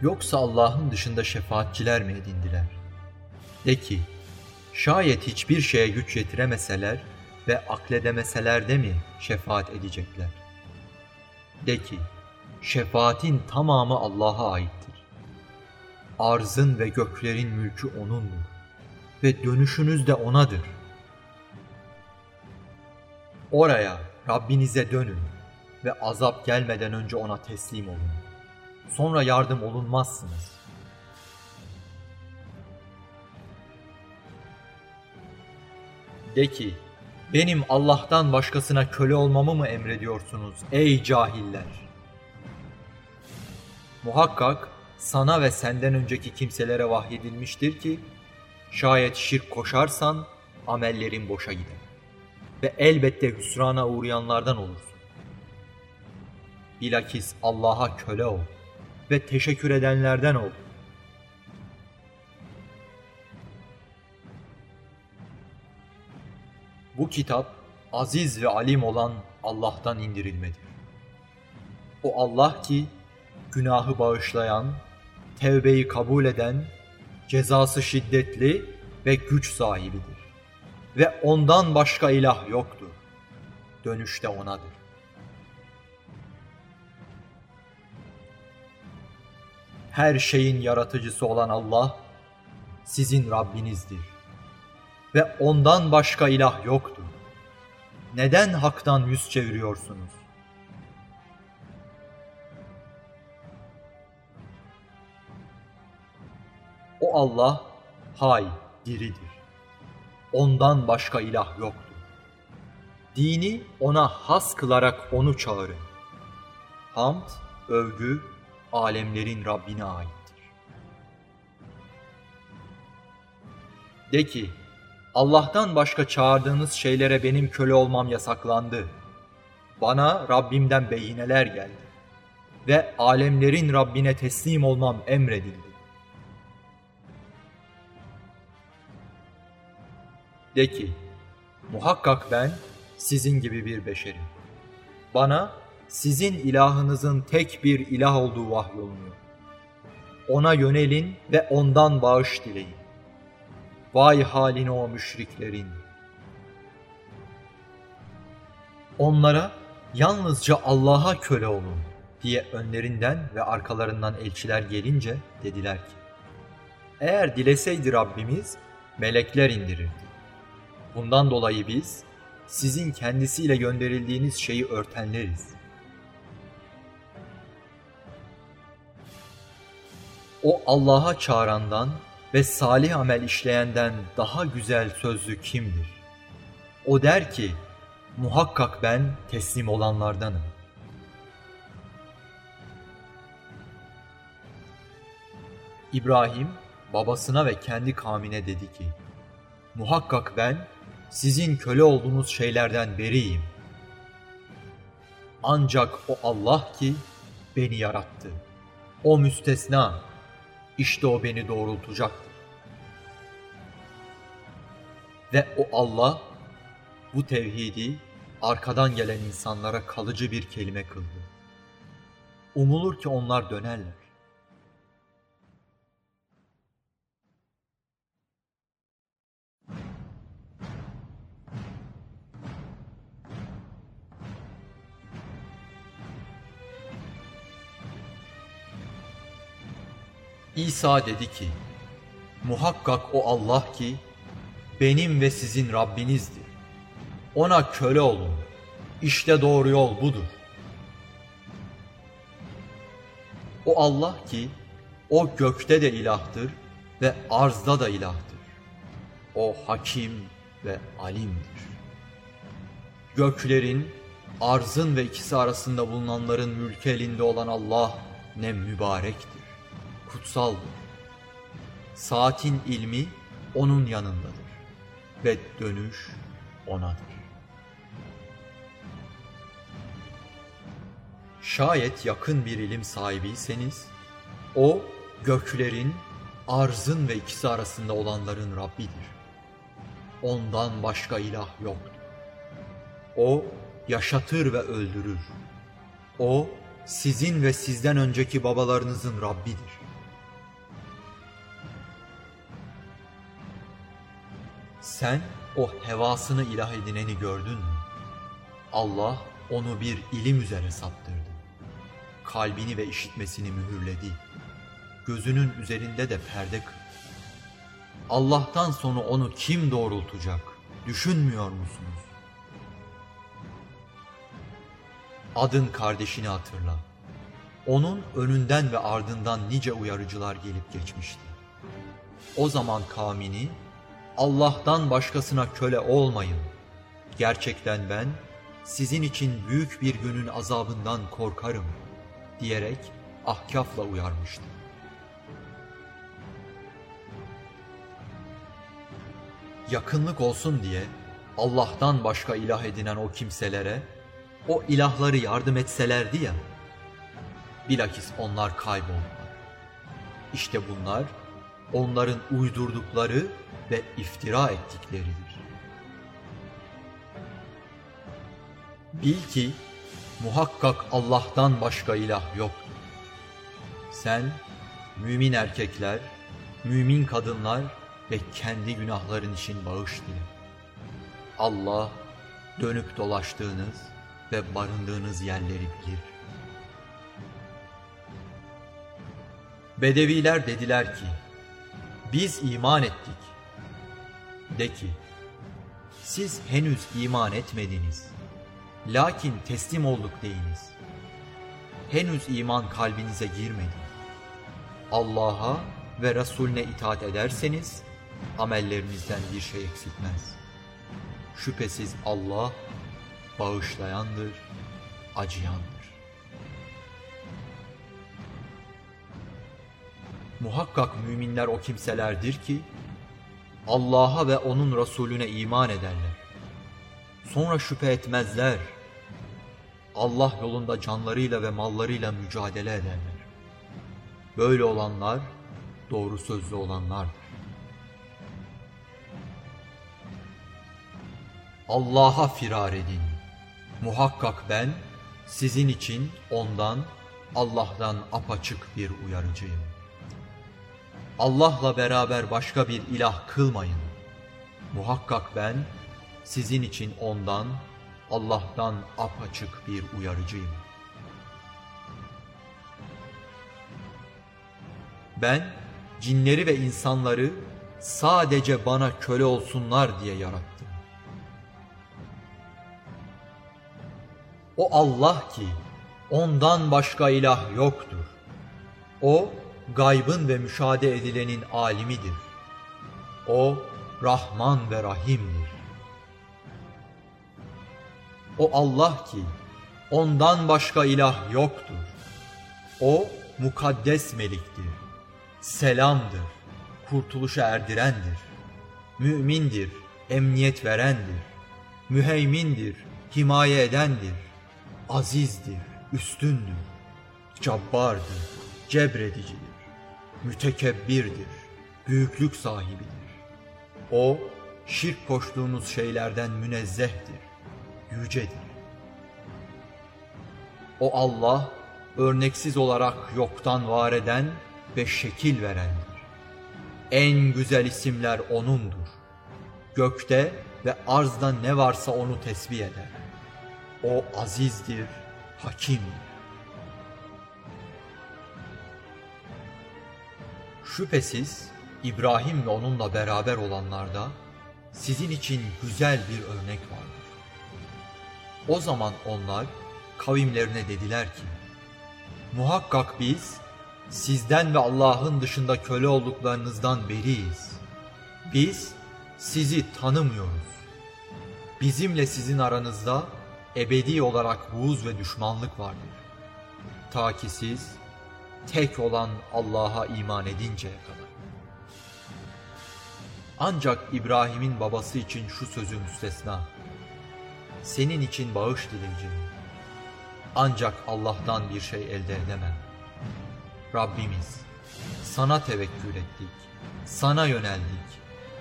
Yoksa Allah'ın dışında şefaatçiler mi edindiler? De ki, şayet hiçbir şeye güç yetiremeseler ve akledemeseler de mi şefaat edecekler? De ki, şefaatin tamamı Allah'a aittir. Arzın ve göklerin mülkü O'nundur ve dönüşünüz de O'nadır. Oraya Rabbinize dönün ve azap gelmeden önce O'na teslim olun sonra yardım olunmazsınız. De ki, Benim Allah'tan başkasına köle olmamı mı emrediyorsunuz ey cahiller? Muhakkak sana ve senden önceki kimselere vahyedilmiştir ki şayet şirk koşarsan amellerin boşa gider ve elbette hüsrana uğrayanlardan olursun. Bilakis Allah'a köle ol ve teşekkür edenlerden ol. Bu kitap aziz ve alim olan Allah'tan indirilmedir. O Allah ki günahı bağışlayan, tevbeyi kabul eden, cezası şiddetli ve güç sahibidir. Ve ondan başka ilah yoktur. Dönüşte onadır. Her şeyin yaratıcısı olan Allah sizin Rabbinizdir. Ve ondan başka ilah yoktur. Neden haktan yüz çeviriyorsunuz? O Allah hay, diridir. Ondan başka ilah yoktur. Dini ona has kılarak onu çağırın. Hamd, övgü, alemlerin Rabbine aittir. De ki, Allah'tan başka çağırdığınız şeylere benim köle olmam yasaklandı. Bana Rabbimden beyineler geldi. Ve alemlerin Rabbine teslim olmam emredildi. De ki, muhakkak ben sizin gibi bir beşerim. Bana sizin ilahınızın tek bir ilah olduğu vahyolunuyor. Ona yönelin ve ondan bağış dileyin. Vay haline o müşriklerin. Onlara yalnızca Allah'a köle olun diye önlerinden ve arkalarından elçiler gelince dediler ki, eğer dileseydi Rabbimiz melekler indirirdi. Bundan dolayı biz sizin kendisiyle gönderildiğiniz şeyi örtenleriz. O Allah'a çağırandan ve salih amel işleyenden daha güzel sözlü kimdir? O der ki, muhakkak ben teslim olanlardanım. İbrahim babasına ve kendi kavmine dedi ki, muhakkak ben sizin köle olduğunuz şeylerden beriyim. Ancak o Allah ki beni yarattı. O müstesna. İşte o beni doğrultacaktır. Ve o Allah bu tevhidi arkadan gelen insanlara kalıcı bir kelime kıldı. Umulur ki onlar dönerler. İsa dedi ki, muhakkak o Allah ki benim ve sizin Rabbinizdir. Ona köle olun. İşte doğru yol budur. O Allah ki o gökte de ilahtır ve arzda da ilahtır. O hakim ve alimdir. Göklerin, arzın ve ikisi arasında bulunanların mülkü elinde olan Allah ne mübarektir kutsaldır. Saatin ilmi onun yanındadır ve dönüş onadır. Şayet yakın bir ilim sahibiyseniz, o göklerin, arzın ve ikisi arasında olanların Rabbidir. Ondan başka ilah yoktur. O yaşatır ve öldürür. O sizin ve sizden önceki babalarınızın Rabbidir. Sen o hevasını ilah edineni gördün mü? Allah onu bir ilim üzere saptırdı. Kalbini ve işitmesini mühürledi. Gözünün üzerinde de perde kırdı. Allah'tan sonra onu kim doğrultacak? Düşünmüyor musunuz? Adın kardeşini hatırla. Onun önünden ve ardından nice uyarıcılar gelip geçmişti. O zaman kavmini Allah'tan başkasına köle olmayın. gerçekten ben sizin için büyük bir günün azabından korkarım diyerek ahkafla uyarmıştı. Yakınlık olsun diye Allah'tan başka ilah edinen o kimselere o ilahları yardım etselerdi ya, bilakis onlar kayboldular. İşte bunlar onların uydurdukları ve iftira ettikleridir. Bil ki muhakkak Allah'tan başka ilah yoktur. Sen mümin erkekler, mümin kadınlar ve kendi günahların için bağış dile. Allah dönüp dolaştığınız ve barındığınız yerleri bilir. Bedeviler dediler ki, biz iman ettik. De ki, siz henüz iman etmediniz. Lakin teslim olduk deyiniz. Henüz iman kalbinize girmedi. Allah'a ve Resulüne itaat ederseniz amellerinizden bir şey eksiltmez. Şüphesiz Allah bağışlayandır, acıyandır. Muhakkak müminler o kimselerdir ki Allah'a ve onun Resulüne iman ederler. Sonra şüphe etmezler. Allah yolunda canlarıyla ve mallarıyla mücadele ederler. Böyle olanlar doğru sözlü olanlardır. Allah'a firar edin. Muhakkak ben sizin için ondan, Allah'tan apaçık bir uyarıcıyım. Allah'la beraber başka bir ilah kılmayın. Muhakkak ben sizin için ondan, Allah'tan apaçık bir uyarıcıyım. Ben cinleri ve insanları sadece bana köle olsunlar diye yarattım. O Allah ki ondan başka ilah yoktur. O gaybın ve müşahede edilenin alimidir. O Rahman ve Rahim'dir. O Allah ki ondan başka ilah yoktur. O mukaddes meliktir. Selamdır. Kurtuluşa erdirendir. Mümindir. Emniyet verendir. Müheymindir. Himaye edendir. Azizdir. Üstündür. Cabbardır. Cebredicidir. Mütekebbirdir. Büyüklük sahibidir. O şirk koştuğunuz şeylerden münezzehtir yücedir. O Allah örneksiz olarak yoktan var eden ve şekil verendir. En güzel isimler O'nundur. Gökte ve arzda ne varsa O'nu tesbih eder. O azizdir, hakimdir. Şüphesiz İbrahim ve onunla beraber olanlarda sizin için güzel bir örnek vardır. O zaman onlar kavimlerine dediler ki, Muhakkak biz sizden ve Allah'ın dışında köle olduklarınızdan beriyiz. Biz sizi tanımıyoruz. Bizimle sizin aranızda ebedi olarak buğuz ve düşmanlık vardır. Ta ki siz tek olan Allah'a iman edinceye kadar. Ancak İbrahim'in babası için şu sözü müstesna senin için bağış dileyeceğim. Ancak Allah'tan bir şey elde edemem. Rabbimiz, sana tevekkül ettik, sana yöneldik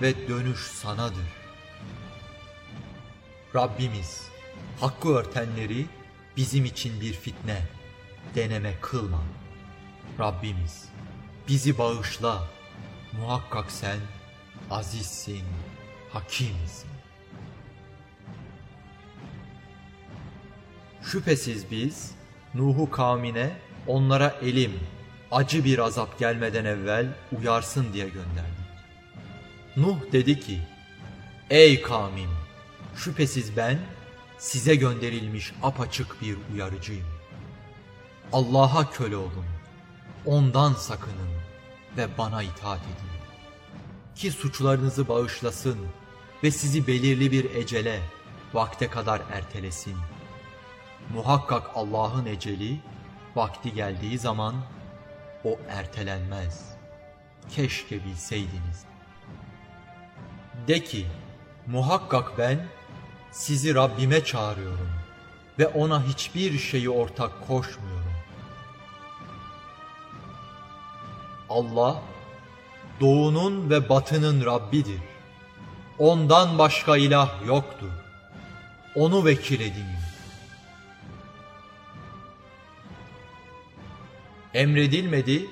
ve dönüş sanadır. Rabbimiz, hakkı örtenleri bizim için bir fitne, deneme kılma. Rabbimiz, bizi bağışla, muhakkak sen azizsin, hakimsin. Şüphesiz biz Nuh'u kavmine onlara elim, acı bir azap gelmeden evvel uyarsın diye gönderdik. Nuh dedi ki, Ey kavmim, şüphesiz ben size gönderilmiş apaçık bir uyarıcıyım. Allah'a köle olun, ondan sakının ve bana itaat edin. Ki suçlarınızı bağışlasın ve sizi belirli bir ecele, vakte kadar ertelesin. Muhakkak Allah'ın eceli vakti geldiği zaman o ertelenmez. Keşke bilseydiniz. De ki, muhakkak ben sizi Rabbime çağırıyorum ve ona hiçbir şeyi ortak koşmuyorum. Allah, doğunun ve batının Rabbidir. Ondan başka ilah yoktur. Onu vekil edinin. Emredilmedi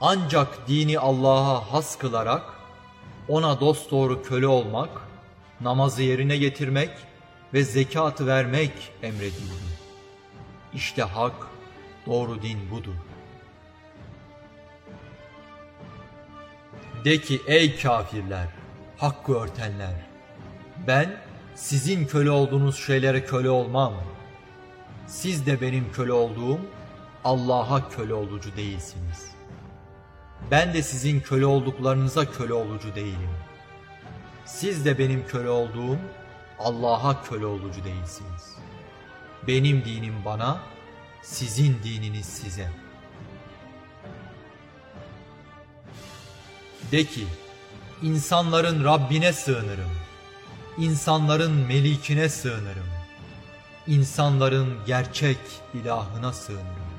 ancak dini Allah'a has kılarak ona dosdoğru köle olmak, namazı yerine getirmek ve zekatı vermek emredildi. İşte hak, doğru din budur. De ki ey kafirler, hakkı örtenler, ben sizin köle olduğunuz şeylere köle olmam. Siz de benim köle olduğum Allah'a köle olucu değilsiniz. Ben de sizin köle olduklarınıza köle olucu değilim. Siz de benim köle olduğum Allah'a köle olucu değilsiniz. Benim dinim bana, sizin dininiz size. De ki, insanların Rabbine sığınırım. İnsanların melikine sığınırım. İnsanların gerçek ilahına sığınırım.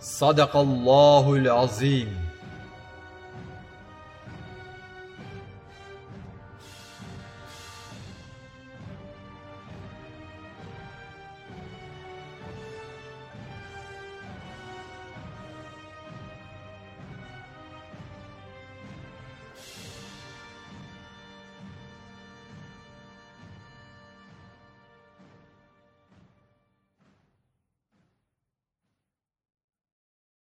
Sadakallahul azim.